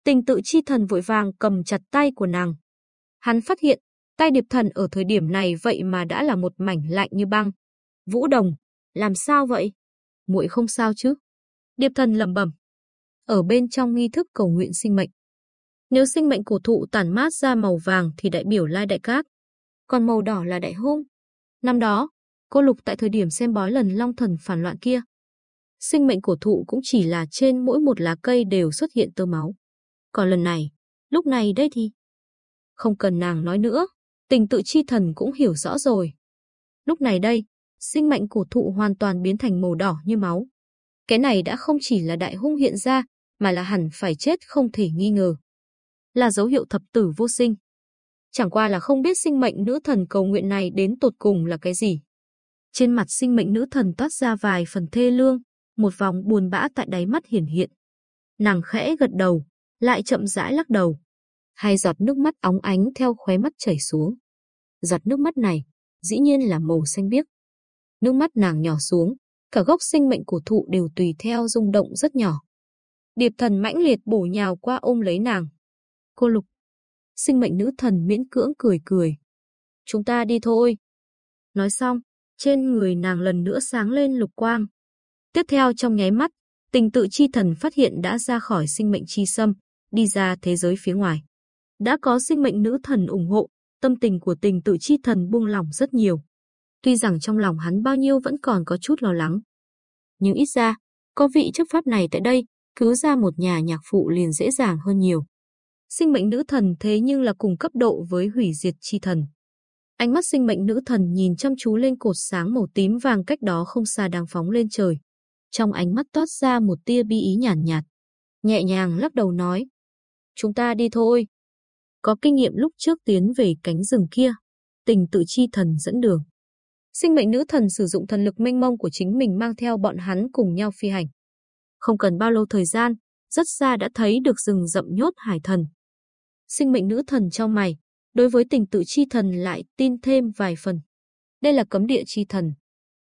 Tình tự chi thần vội vàng cầm chặt tay của nàng. Hắn phát hiện, tay điệp thần ở thời điểm này vậy mà đã là một mảnh lạnh như băng. Vũ Đồng, làm sao vậy? Muội không sao chứ? Điệp thần lẩm bẩm. Ở bên trong nghi thức cầu nguyện sinh mệnh. Nếu sinh mệnh cổ thụ tản mát ra màu vàng thì đại biểu lai đại cát, còn màu đỏ là đại hung. Năm đó, cô Lục tại thời điểm xem bói lần long thần phản loạn kia, sinh mệnh cổ thụ cũng chỉ là trên mỗi một lá cây đều xuất hiện tơ máu. Còn lần này, lúc này đây thì... Không cần nàng nói nữa, tình tự chi thần cũng hiểu rõ rồi. Lúc này đây, sinh mệnh cổ thụ hoàn toàn biến thành màu đỏ như máu. Cái này đã không chỉ là đại hung hiện ra, mà là hẳn phải chết không thể nghi ngờ. Là dấu hiệu thập tử vô sinh. Chẳng qua là không biết sinh mệnh nữ thần cầu nguyện này đến tột cùng là cái gì. Trên mặt sinh mệnh nữ thần toát ra vài phần thê lương, một vòng buồn bã tại đáy mắt hiển hiện. Nàng khẽ gật đầu, lại chậm rãi lắc đầu. Hai giọt nước mắt óng ánh theo khóe mắt chảy xuống. Giọt nước mắt này, dĩ nhiên là màu xanh biếc. Nước mắt nàng nhỏ xuống, cả gốc sinh mệnh của thụ đều tùy theo rung động rất nhỏ. Điệp thần mãnh liệt bổ nhào qua ôm lấy nàng. Cô Lục. Sinh mệnh nữ thần miễn cưỡng cười cười. Chúng ta đi thôi. Nói xong, trên người nàng lần nữa sáng lên lục quang. Tiếp theo trong nháy mắt, tình tự chi thần phát hiện đã ra khỏi sinh mệnh chi sâm, đi ra thế giới phía ngoài. Đã có sinh mệnh nữ thần ủng hộ, tâm tình của tình tự chi thần buông lỏng rất nhiều. Tuy rằng trong lòng hắn bao nhiêu vẫn còn có chút lo lắng. Nhưng ít ra, có vị chấp pháp này tại đây, cứu ra một nhà nhạc phụ liền dễ dàng hơn nhiều. Sinh mệnh nữ thần thế nhưng là cùng cấp độ với hủy diệt chi thần. Ánh mắt sinh mệnh nữ thần nhìn chăm chú lên cột sáng màu tím vàng cách đó không xa đang phóng lên trời. Trong ánh mắt toát ra một tia bi ý nhàn nhạt, nhạt. Nhẹ nhàng lắc đầu nói. Chúng ta đi thôi. Có kinh nghiệm lúc trước tiến về cánh rừng kia. Tình tự chi thần dẫn đường. Sinh mệnh nữ thần sử dụng thần lực mênh mông của chính mình mang theo bọn hắn cùng nhau phi hành. Không cần bao lâu thời gian, rất xa đã thấy được rừng rậm nhốt hải thần. Sinh mệnh nữ thần trong mày, đối với tình tự chi thần lại tin thêm vài phần. Đây là cấm địa chi thần.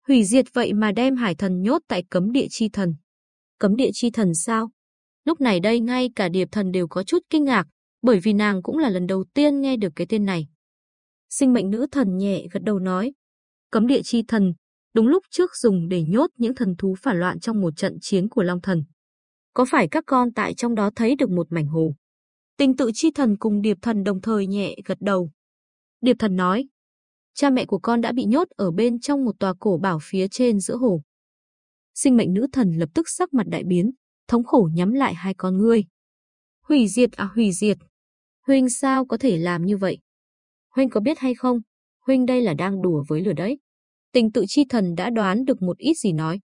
Hủy diệt vậy mà đem hải thần nhốt tại cấm địa chi thần. Cấm địa chi thần sao? Lúc này đây ngay cả điệp thần đều có chút kinh ngạc, bởi vì nàng cũng là lần đầu tiên nghe được cái tên này. Sinh mệnh nữ thần nhẹ gật đầu nói. Cấm địa chi thần, đúng lúc trước dùng để nhốt những thần thú phản loạn trong một trận chiến của Long Thần. Có phải các con tại trong đó thấy được một mảnh hồ? Tình tự chi thần cùng điệp thần đồng thời nhẹ gật đầu. Điệp thần nói, cha mẹ của con đã bị nhốt ở bên trong một tòa cổ bảo phía trên giữa hồ. Sinh mệnh nữ thần lập tức sắc mặt đại biến, thống khổ nhắm lại hai con ngươi. Hủy diệt à hủy diệt. Huynh sao có thể làm như vậy? Huynh có biết hay không? Huynh đây là đang đùa với lửa đấy. Tình tự chi thần đã đoán được một ít gì nói.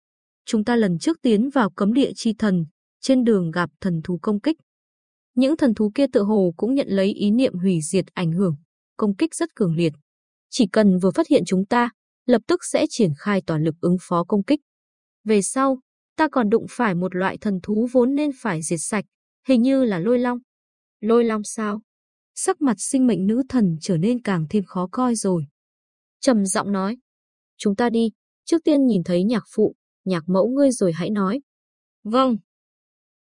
Chúng ta lần trước tiến vào cấm địa chi thần, trên đường gặp thần thú công kích. Những thần thú kia tự hồ cũng nhận lấy ý niệm hủy diệt ảnh hưởng, công kích rất cường liệt. Chỉ cần vừa phát hiện chúng ta, lập tức sẽ triển khai toàn lực ứng phó công kích. Về sau, ta còn đụng phải một loại thần thú vốn nên phải diệt sạch, hình như là lôi long. Lôi long sao? Sắc mặt sinh mệnh nữ thần trở nên càng thêm khó coi rồi. trầm giọng nói, chúng ta đi, trước tiên nhìn thấy nhạc phụ, nhạc mẫu ngươi rồi hãy nói. Vâng.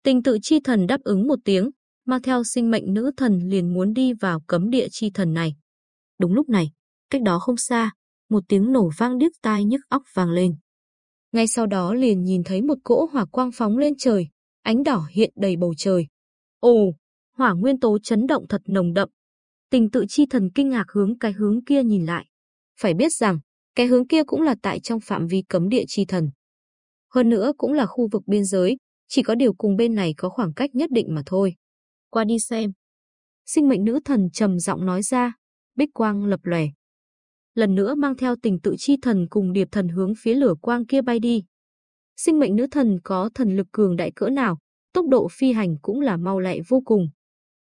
Tình tự chi thần đáp ứng một tiếng, mang theo sinh mệnh nữ thần liền muốn đi vào cấm địa chi thần này. Đúng lúc này, cách đó không xa, một tiếng nổ vang điếc tai nhức óc vang lên. Ngay sau đó liền nhìn thấy một cỗ hỏa quang phóng lên trời, ánh đỏ hiện đầy bầu trời. Ồ, hỏa nguyên tố chấn động thật nồng đậm. Tình tự chi thần kinh ngạc hướng cái hướng kia nhìn lại. Phải biết rằng, cái hướng kia cũng là tại trong phạm vi cấm địa chi thần. Hơn nữa cũng là khu vực biên giới, chỉ có điều cùng bên này có khoảng cách nhất định mà thôi. Qua đi xem. Sinh mệnh nữ thần trầm giọng nói ra, bích quang lập lòe. Lần nữa mang theo tình tự chi thần cùng điệp thần hướng phía lửa quang kia bay đi. Sinh mệnh nữ thần có thần lực cường đại cỡ nào, tốc độ phi hành cũng là mau lẹ vô cùng.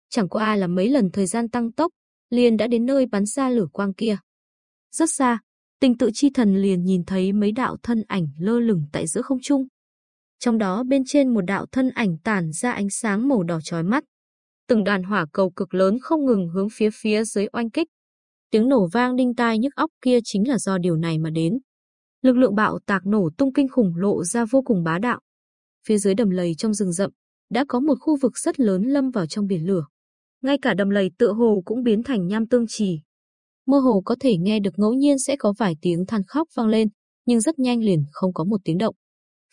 Chẳng qua là mấy lần thời gian tăng tốc, liền đã đến nơi bắn ra lửa quang kia. Rất xa, tình tự chi thần liền nhìn thấy mấy đạo thân ảnh lơ lửng tại giữa không trung. Trong đó bên trên một đạo thân ảnh tản ra ánh sáng màu đỏ chói mắt. Từng đoàn hỏa cầu cực lớn không ngừng hướng phía phía dưới oanh kích. Tiếng nổ vang đinh tai nhức óc kia chính là do điều này mà đến. Lực lượng bạo tạc nổ tung kinh khủng lộ ra vô cùng bá đạo. Phía dưới đầm lầy trong rừng rậm, đã có một khu vực rất lớn lâm vào trong biển lửa. Ngay cả đầm lầy tựa hồ cũng biến thành nham tương trì. Mơ hồ có thể nghe được ngẫu nhiên sẽ có vài tiếng than khóc vang lên, nhưng rất nhanh liền không có một tiếng động.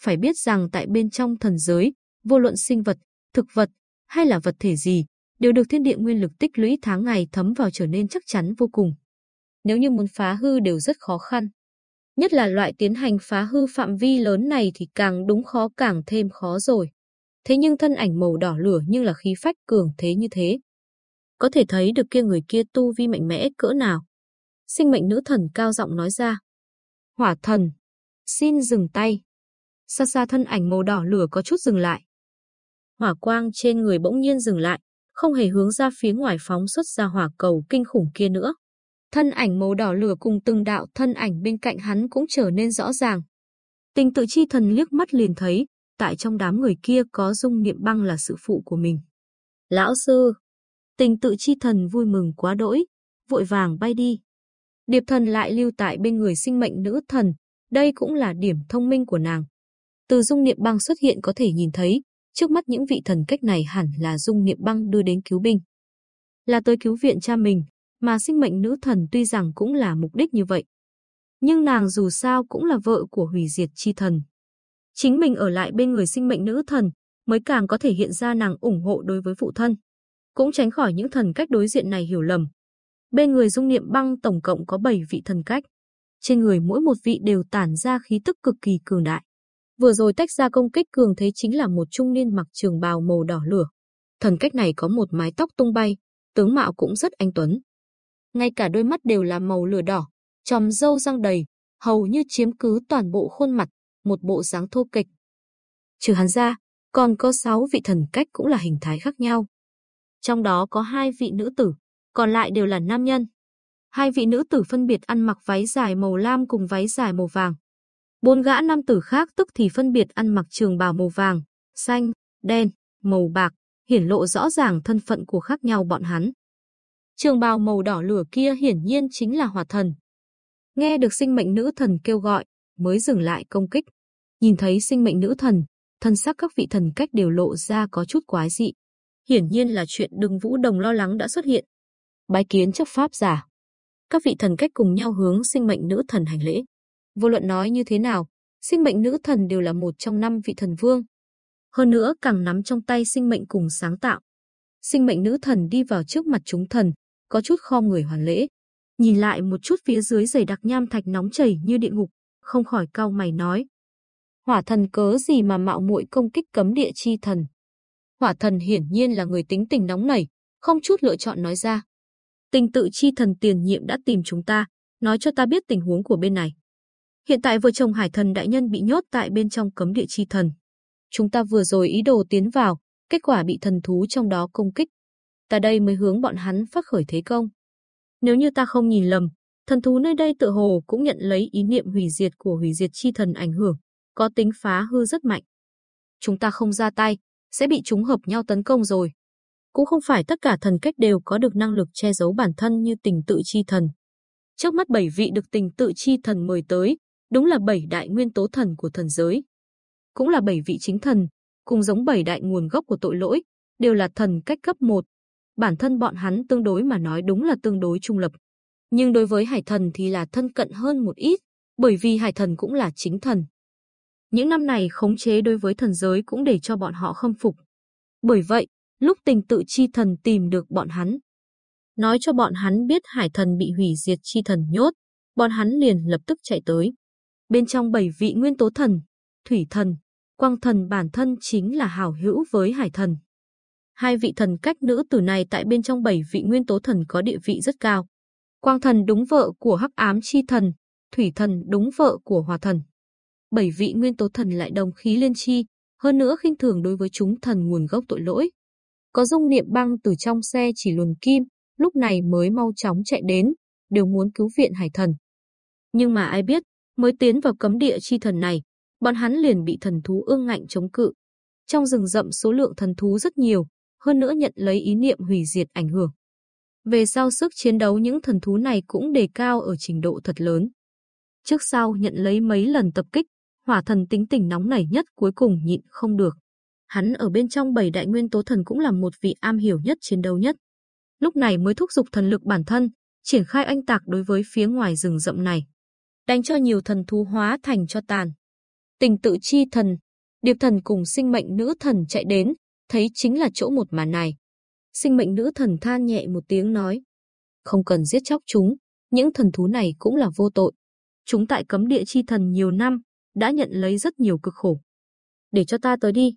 Phải biết rằng tại bên trong thần giới, vô luận sinh vật, thực vật hay là vật thể gì, đều được thiên địa nguyên lực tích lũy tháng ngày thấm vào trở nên chắc chắn vô cùng. Nếu như muốn phá hư đều rất khó khăn. Nhất là loại tiến hành phá hư phạm vi lớn này thì càng đúng khó càng thêm khó rồi. Thế nhưng thân ảnh màu đỏ lửa nhưng là khí phách cường thế như thế. Có thể thấy được kia người kia tu vi mạnh mẽ cỡ nào. Sinh mệnh nữ thần cao giọng nói ra. Hỏa thần, xin dừng tay. Xa xa thân ảnh màu đỏ lửa có chút dừng lại. Hỏa quang trên người bỗng nhiên dừng lại, không hề hướng ra phía ngoài phóng xuất ra hỏa cầu kinh khủng kia nữa. Thân ảnh màu đỏ lửa cùng từng đạo thân ảnh bên cạnh hắn cũng trở nên rõ ràng. Tình tự chi thần liếc mắt liền thấy, tại trong đám người kia có dung niệm băng là sự phụ của mình. Lão sư! Tình tự chi thần vui mừng quá đỗi, vội vàng bay đi. Điệp thần lại lưu tại bên người sinh mệnh nữ thần, đây cũng là điểm thông minh của nàng. Từ dung niệm băng xuất hiện có thể nhìn thấy, trước mắt những vị thần cách này hẳn là dung niệm băng đưa đến cứu binh. Là tới cứu viện cha mình, mà sinh mệnh nữ thần tuy rằng cũng là mục đích như vậy. Nhưng nàng dù sao cũng là vợ của hủy diệt chi thần. Chính mình ở lại bên người sinh mệnh nữ thần mới càng có thể hiện ra nàng ủng hộ đối với phụ thân. Cũng tránh khỏi những thần cách đối diện này hiểu lầm. Bên người dung niệm băng tổng cộng có 7 vị thần cách. Trên người mỗi một vị đều tản ra khí tức cực kỳ cường đại. Vừa rồi tách ra công kích cường thế chính là một trung niên mặc trường bào màu đỏ lửa. Thần cách này có một mái tóc tung bay, tướng mạo cũng rất anh tuấn. Ngay cả đôi mắt đều là màu lửa đỏ, tròm râu răng đầy, hầu như chiếm cứ toàn bộ khuôn mặt, một bộ dáng thô kịch. Trừ hắn ra, còn có sáu vị thần cách cũng là hình thái khác nhau. Trong đó có hai vị nữ tử, còn lại đều là nam nhân. Hai vị nữ tử phân biệt ăn mặc váy dài màu lam cùng váy dài màu vàng. Bốn gã nam tử khác tức thì phân biệt ăn mặc trường bào màu vàng, xanh, đen, màu bạc, hiển lộ rõ ràng thân phận của khác nhau bọn hắn. Trường bào màu đỏ lửa kia hiển nhiên chính là hỏa thần. Nghe được sinh mệnh nữ thần kêu gọi, mới dừng lại công kích. Nhìn thấy sinh mệnh nữ thần, thân sắc các vị thần cách đều lộ ra có chút quái dị. Hiển nhiên là chuyện đừng vũ đồng lo lắng đã xuất hiện. Bái kiến chấp pháp giả. Các vị thần cách cùng nhau hướng sinh mệnh nữ thần hành lễ. Vô luận nói như thế nào, sinh mệnh nữ thần đều là một trong năm vị thần vương. Hơn nữa càng nắm trong tay sinh mệnh cùng sáng tạo. Sinh mệnh nữ thần đi vào trước mặt chúng thần, có chút khom người hoàn lễ. Nhìn lại một chút phía dưới dày đặc nham thạch nóng chảy như địa ngục, không khỏi cau mày nói. Hỏa thần cớ gì mà mạo muội công kích cấm địa chi thần? Hỏa thần hiển nhiên là người tính tình nóng nảy, không chút lựa chọn nói ra. Tình tự chi thần tiền nhiệm đã tìm chúng ta, nói cho ta biết tình huống của bên này. Hiện tại vợ chồng hải thần đại nhân bị nhốt tại bên trong cấm địa chi thần. Chúng ta vừa rồi ý đồ tiến vào, kết quả bị thần thú trong đó công kích. Ta đây mới hướng bọn hắn phát khởi thế công. Nếu như ta không nhìn lầm, thần thú nơi đây tự hồ cũng nhận lấy ý niệm hủy diệt của hủy diệt chi thần ảnh hưởng, có tính phá hư rất mạnh. Chúng ta không ra tay, sẽ bị chúng hợp nhau tấn công rồi. Cũng không phải tất cả thần cách đều có được năng lực che giấu bản thân như tình tự chi thần. Trước mắt bảy vị được tình tự chi thần mời tới, đúng là bảy đại nguyên tố thần của thần giới. Cũng là bảy vị chính thần, cùng giống bảy đại nguồn gốc của tội lỗi, đều là thần cách cấp 1. Bản thân bọn hắn tương đối mà nói đúng là tương đối trung lập. Nhưng đối với hải thần thì là thân cận hơn một ít, bởi vì hải thần cũng là chính thần. Những năm này khống chế đối với thần giới cũng để cho bọn họ khâm phục. Bởi vậy, lúc tình tự chi thần tìm được bọn hắn, nói cho bọn hắn biết hải thần bị hủy diệt chi thần nhốt, bọn hắn liền lập tức chạy tới. Bên trong bảy vị nguyên tố thần, thủy thần, quang thần bản thân chính là hảo hữu với hải thần. Hai vị thần cách nữ tử này tại bên trong bảy vị nguyên tố thần có địa vị rất cao. Quang thần đúng vợ của hắc ám chi thần, thủy thần đúng vợ của hòa thần. Bảy vị nguyên tố thần lại đồng khí liên chi, hơn nữa khinh thường đối với chúng thần nguồn gốc tội lỗi. Có dung niệm băng từ trong xe chỉ luồn kim, lúc này mới mau chóng chạy đến, đều muốn cứu viện hải thần. Nhưng mà ai biết, mới tiến vào cấm địa chi thần này, bọn hắn liền bị thần thú ương ngạnh chống cự. Trong rừng rậm số lượng thần thú rất nhiều, hơn nữa nhận lấy ý niệm hủy diệt ảnh hưởng. Về sau sức chiến đấu những thần thú này cũng đề cao ở trình độ thật lớn. Trước sau nhận lấy mấy lần tập kích, hỏa thần tính tình nóng nảy nhất cuối cùng nhịn không được. Hắn ở bên trong bảy đại nguyên tố thần cũng là một vị am hiểu nhất chiến đấu nhất. Lúc này mới thúc giục thần lực bản thân, triển khai anh tạc đối với phía ngoài rừng rậm này. Đánh cho nhiều thần thú hóa thành cho tàn. Tình tự chi thần, điệp thần cùng sinh mệnh nữ thần chạy đến, thấy chính là chỗ một màn này. Sinh mệnh nữ thần than nhẹ một tiếng nói. Không cần giết chóc chúng, những thần thú này cũng là vô tội. Chúng tại cấm địa chi thần nhiều năm, đã nhận lấy rất nhiều cực khổ. Để cho ta tới đi.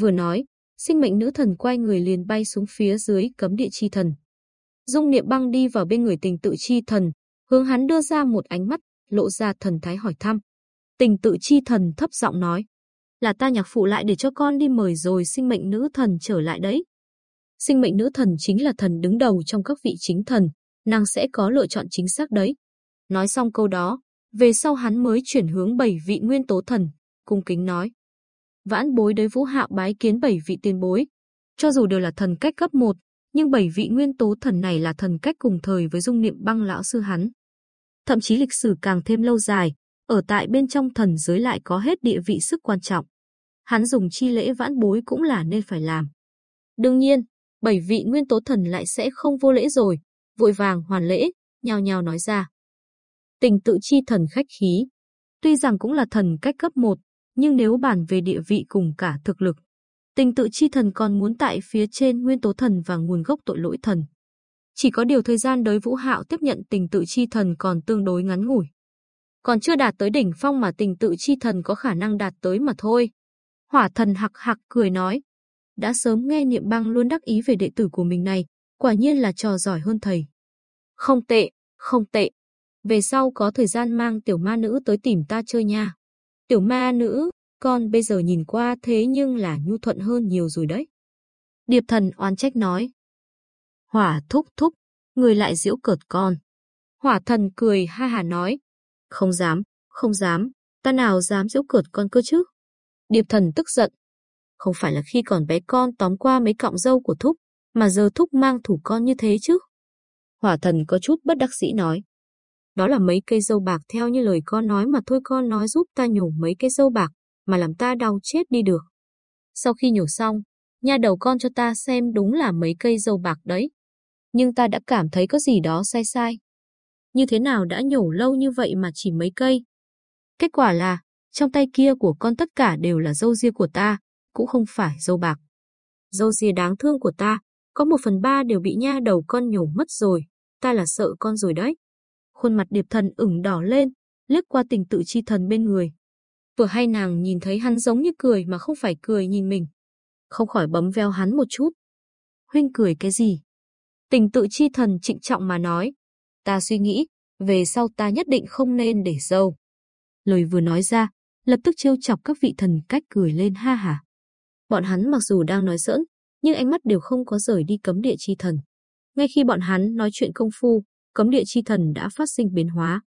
Vừa nói, sinh mệnh nữ thần quay người liền bay xuống phía dưới cấm địa chi thần. Dung niệm băng đi vào bên người tình tự chi thần, hướng hắn đưa ra một ánh mắt, lộ ra thần thái hỏi thăm. Tình tự chi thần thấp giọng nói, là ta nhạc phụ lại để cho con đi mời rồi sinh mệnh nữ thần trở lại đấy. Sinh mệnh nữ thần chính là thần đứng đầu trong các vị chính thần, nàng sẽ có lựa chọn chính xác đấy. Nói xong câu đó, về sau hắn mới chuyển hướng bảy vị nguyên tố thần, cung kính nói. Vãn bối đối vũ hạo bái kiến bảy vị tiền bối. Cho dù đều là thần cách cấp 1, nhưng bảy vị nguyên tố thần này là thần cách cùng thời với dung niệm băng lão sư hắn. Thậm chí lịch sử càng thêm lâu dài, ở tại bên trong thần giới lại có hết địa vị sức quan trọng. Hắn dùng chi lễ vãn bối cũng là nên phải làm. Đương nhiên, bảy vị nguyên tố thần lại sẽ không vô lễ rồi, vội vàng hoàn lễ, nhào nhào nói ra. Tình tự chi thần khách khí. Tuy rằng cũng là thần cách cấp 1, nhưng nếu bàn về địa vị cùng cả thực lực, tình tự chi thần còn muốn tại phía trên nguyên tố thần và nguồn gốc tội lỗi thần. Chỉ có điều thời gian đối Vũ Hạo tiếp nhận tình tự chi thần còn tương đối ngắn ngủi. Còn chưa đạt tới đỉnh phong mà tình tự chi thần có khả năng đạt tới mà thôi. Hỏa thần hặc hặc cười nói. Đã sớm nghe niệm băng luôn đắc ý về đệ tử của mình này, quả nhiên là trò giỏi hơn thầy. Không tệ, không tệ. Về sau có thời gian mang tiểu ma nữ tới tìm ta chơi nha. Tiểu ma nữ, con bây giờ nhìn qua thế nhưng là nhu thuận hơn nhiều rồi đấy. Điệp thần oan trách nói. Hỏa thúc thúc, người lại giễu cợt con. Hỏa thần cười ha hà nói. Không dám, không dám, ta nào dám giễu cợt con cơ chứ. Điệp thần tức giận. Không phải là khi còn bé con tóm qua mấy cọng dâu của thúc, mà giờ thúc mang thủ con như thế chứ. Hỏa thần có chút bất đắc dĩ nói. Đó là mấy cây dâu bạc theo như lời con nói mà thôi con nói giúp ta nhổ mấy cây dâu bạc, mà làm ta đau chết đi được. Sau khi nhổ xong, nha đầu con cho ta xem đúng là mấy cây dâu bạc đấy. Nhưng ta đã cảm thấy có gì đó sai sai. Như thế nào đã nhổ lâu như vậy mà chỉ mấy cây? Kết quả là, trong tay kia của con tất cả đều là dâu ria của ta, cũng không phải dâu bạc. Dâu ria đáng thương của ta, có một phần ba đều bị nha đầu con nhổ mất rồi, ta là sợ con rồi đấy. Khuôn mặt điệp thần ửng đỏ lên, liếc qua tình tự chi thần bên người. Vừa hay nàng nhìn thấy hắn giống như cười mà không phải cười nhìn mình. Không khỏi bấm veo hắn một chút. Huynh cười cái gì? Tình tự chi thần trịnh trọng mà nói. Ta suy nghĩ, về sau ta nhất định không nên để dâu. Lời vừa nói ra, lập tức trêu chọc các vị thần cách cười lên ha hả. Bọn hắn mặc dù đang nói giỡn, nhưng ánh mắt đều không có rời đi cấm địa chi thần. Ngay khi bọn hắn nói chuyện công phu, cấm địa chi thần đã phát sinh biến hóa.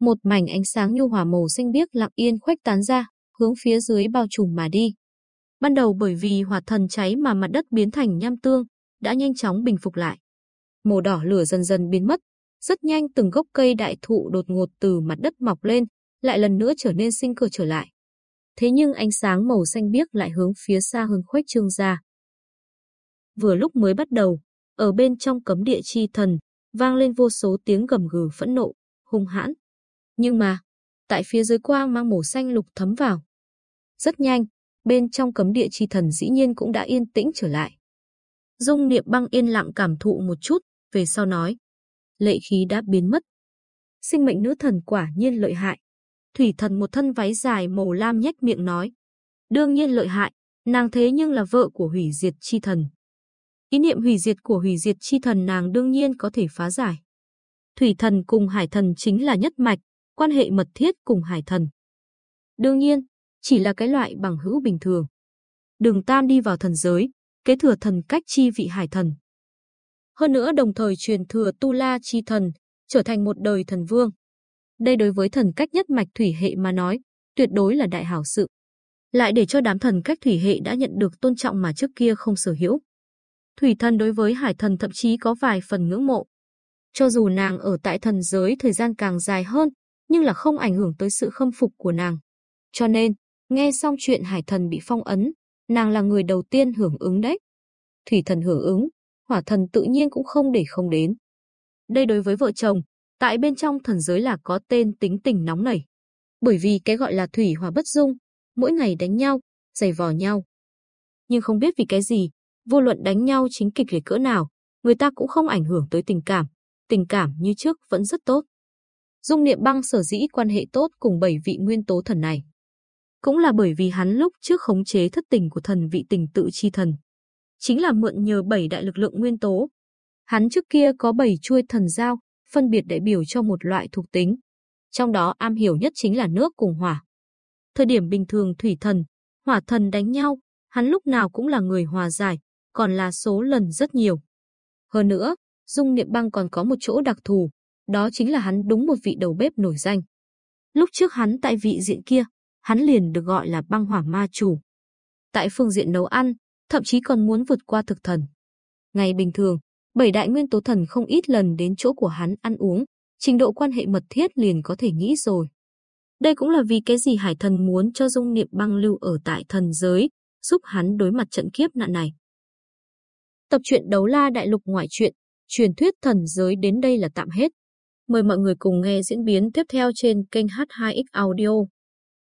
Một mảnh ánh sáng nhu hòa màu xanh biếc lặng yên khuếch tán ra, hướng phía dưới bao trùm mà đi. Ban đầu bởi vì hỏa thần cháy mà mặt đất biến thành nham tương, đã nhanh chóng bình phục lại. Màu đỏ lửa dần dần biến mất, rất nhanh từng gốc cây đại thụ đột ngột từ mặt đất mọc lên, lại lần nữa trở nên sinh cơ trở lại. Thế nhưng ánh sáng màu xanh biếc lại hướng phía xa hơn khuếch trương ra. Vừa lúc mới bắt đầu, ở bên trong cấm địa chi thần, vang lên vô số tiếng gầm gừ phẫn nộ, hung hãn. Nhưng mà, tại phía dưới quang mang màu xanh lục thấm vào. Rất nhanh, bên trong cấm địa chi thần dĩ nhiên cũng đã yên tĩnh trở lại. Dung Niệm Băng yên lặng cảm thụ một chút, về sau nói, lệ khí đã biến mất. Sinh mệnh nữ thần quả nhiên lợi hại. Thủy thần một thân váy dài màu lam nhếch miệng nói, đương nhiên lợi hại, nàng thế nhưng là vợ của hủy diệt chi thần. Ý niệm hủy diệt của hủy diệt chi thần nàng đương nhiên có thể phá giải. Thủy thần cùng hải thần chính là nhất mạch, quan hệ mật thiết cùng hải thần. Đương nhiên, chỉ là cái loại bằng hữu bình thường. Đường Tam đi vào thần giới, kế thừa thần cách chi vị hải thần. Hơn nữa đồng thời truyền thừa Tu La chi thần, trở thành một đời thần vương. Đây đối với thần cách nhất mạch thủy hệ mà nói, tuyệt đối là đại hảo sự. Lại để cho đám thần cách thủy hệ đã nhận được tôn trọng mà trước kia không sở hữu. Thủy thần đối với hải thần thậm chí có vài phần ngưỡng mộ. Cho dù nàng ở tại thần giới thời gian càng dài hơn, nhưng là không ảnh hưởng tới sự khâm phục của nàng. Cho nên, nghe xong chuyện hải thần bị phong ấn, nàng là người đầu tiên hưởng ứng đấy. Thủy thần hưởng ứng, hỏa thần tự nhiên cũng không để không đến. Đây đối với vợ chồng, tại bên trong thần giới là có tên tính tình nóng nảy. Bởi vì cái gọi là thủy hỏa bất dung, mỗi ngày đánh nhau, giày vò nhau. Nhưng không biết vì cái gì, vô luận đánh nhau chính kịch liệt cỡ nào, người ta cũng không ảnh hưởng tới tình cảm, tình cảm như trước vẫn rất tốt. Dung Niệm Băng sở dĩ quan hệ tốt cùng bảy vị nguyên tố thần này. Cũng là bởi vì hắn lúc trước khống chế thất tình của thần vị tình tự chi thần. Chính là mượn nhờ bảy đại lực lượng nguyên tố. Hắn trước kia có bảy chuôi thần giao, phân biệt đại biểu cho một loại thuộc tính. Trong đó am hiểu nhất chính là nước cùng hỏa. Thời điểm bình thường thủy thần, hỏa thần đánh nhau, hắn lúc nào cũng là người hòa giải, còn là số lần rất nhiều. Hơn nữa, Dung Niệm Băng còn có một chỗ đặc thù, đó chính là hắn đúng một vị đầu bếp nổi danh. Lúc trước hắn tại vị diện kia, hắn liền được gọi là băng hỏa ma chủ. Tại phương diện nấu ăn, thậm chí còn muốn vượt qua thực thần. Ngày bình thường, bảy đại nguyên tố thần không ít lần đến chỗ của hắn ăn uống, trình độ quan hệ mật thiết liền có thể nghĩ rồi. Đây cũng là vì cái gì Hải Thần muốn cho Dung Niệm Băng lưu ở tại thần giới, giúp hắn đối mặt trận kiếp nạn này. Tập truyện Đấu La Đại Lục ngoại truyện, truyền thuyết thần giới đến đây là tạm hết. Mời mọi người cùng nghe diễn biến tiếp theo trên kênh H2X Audio.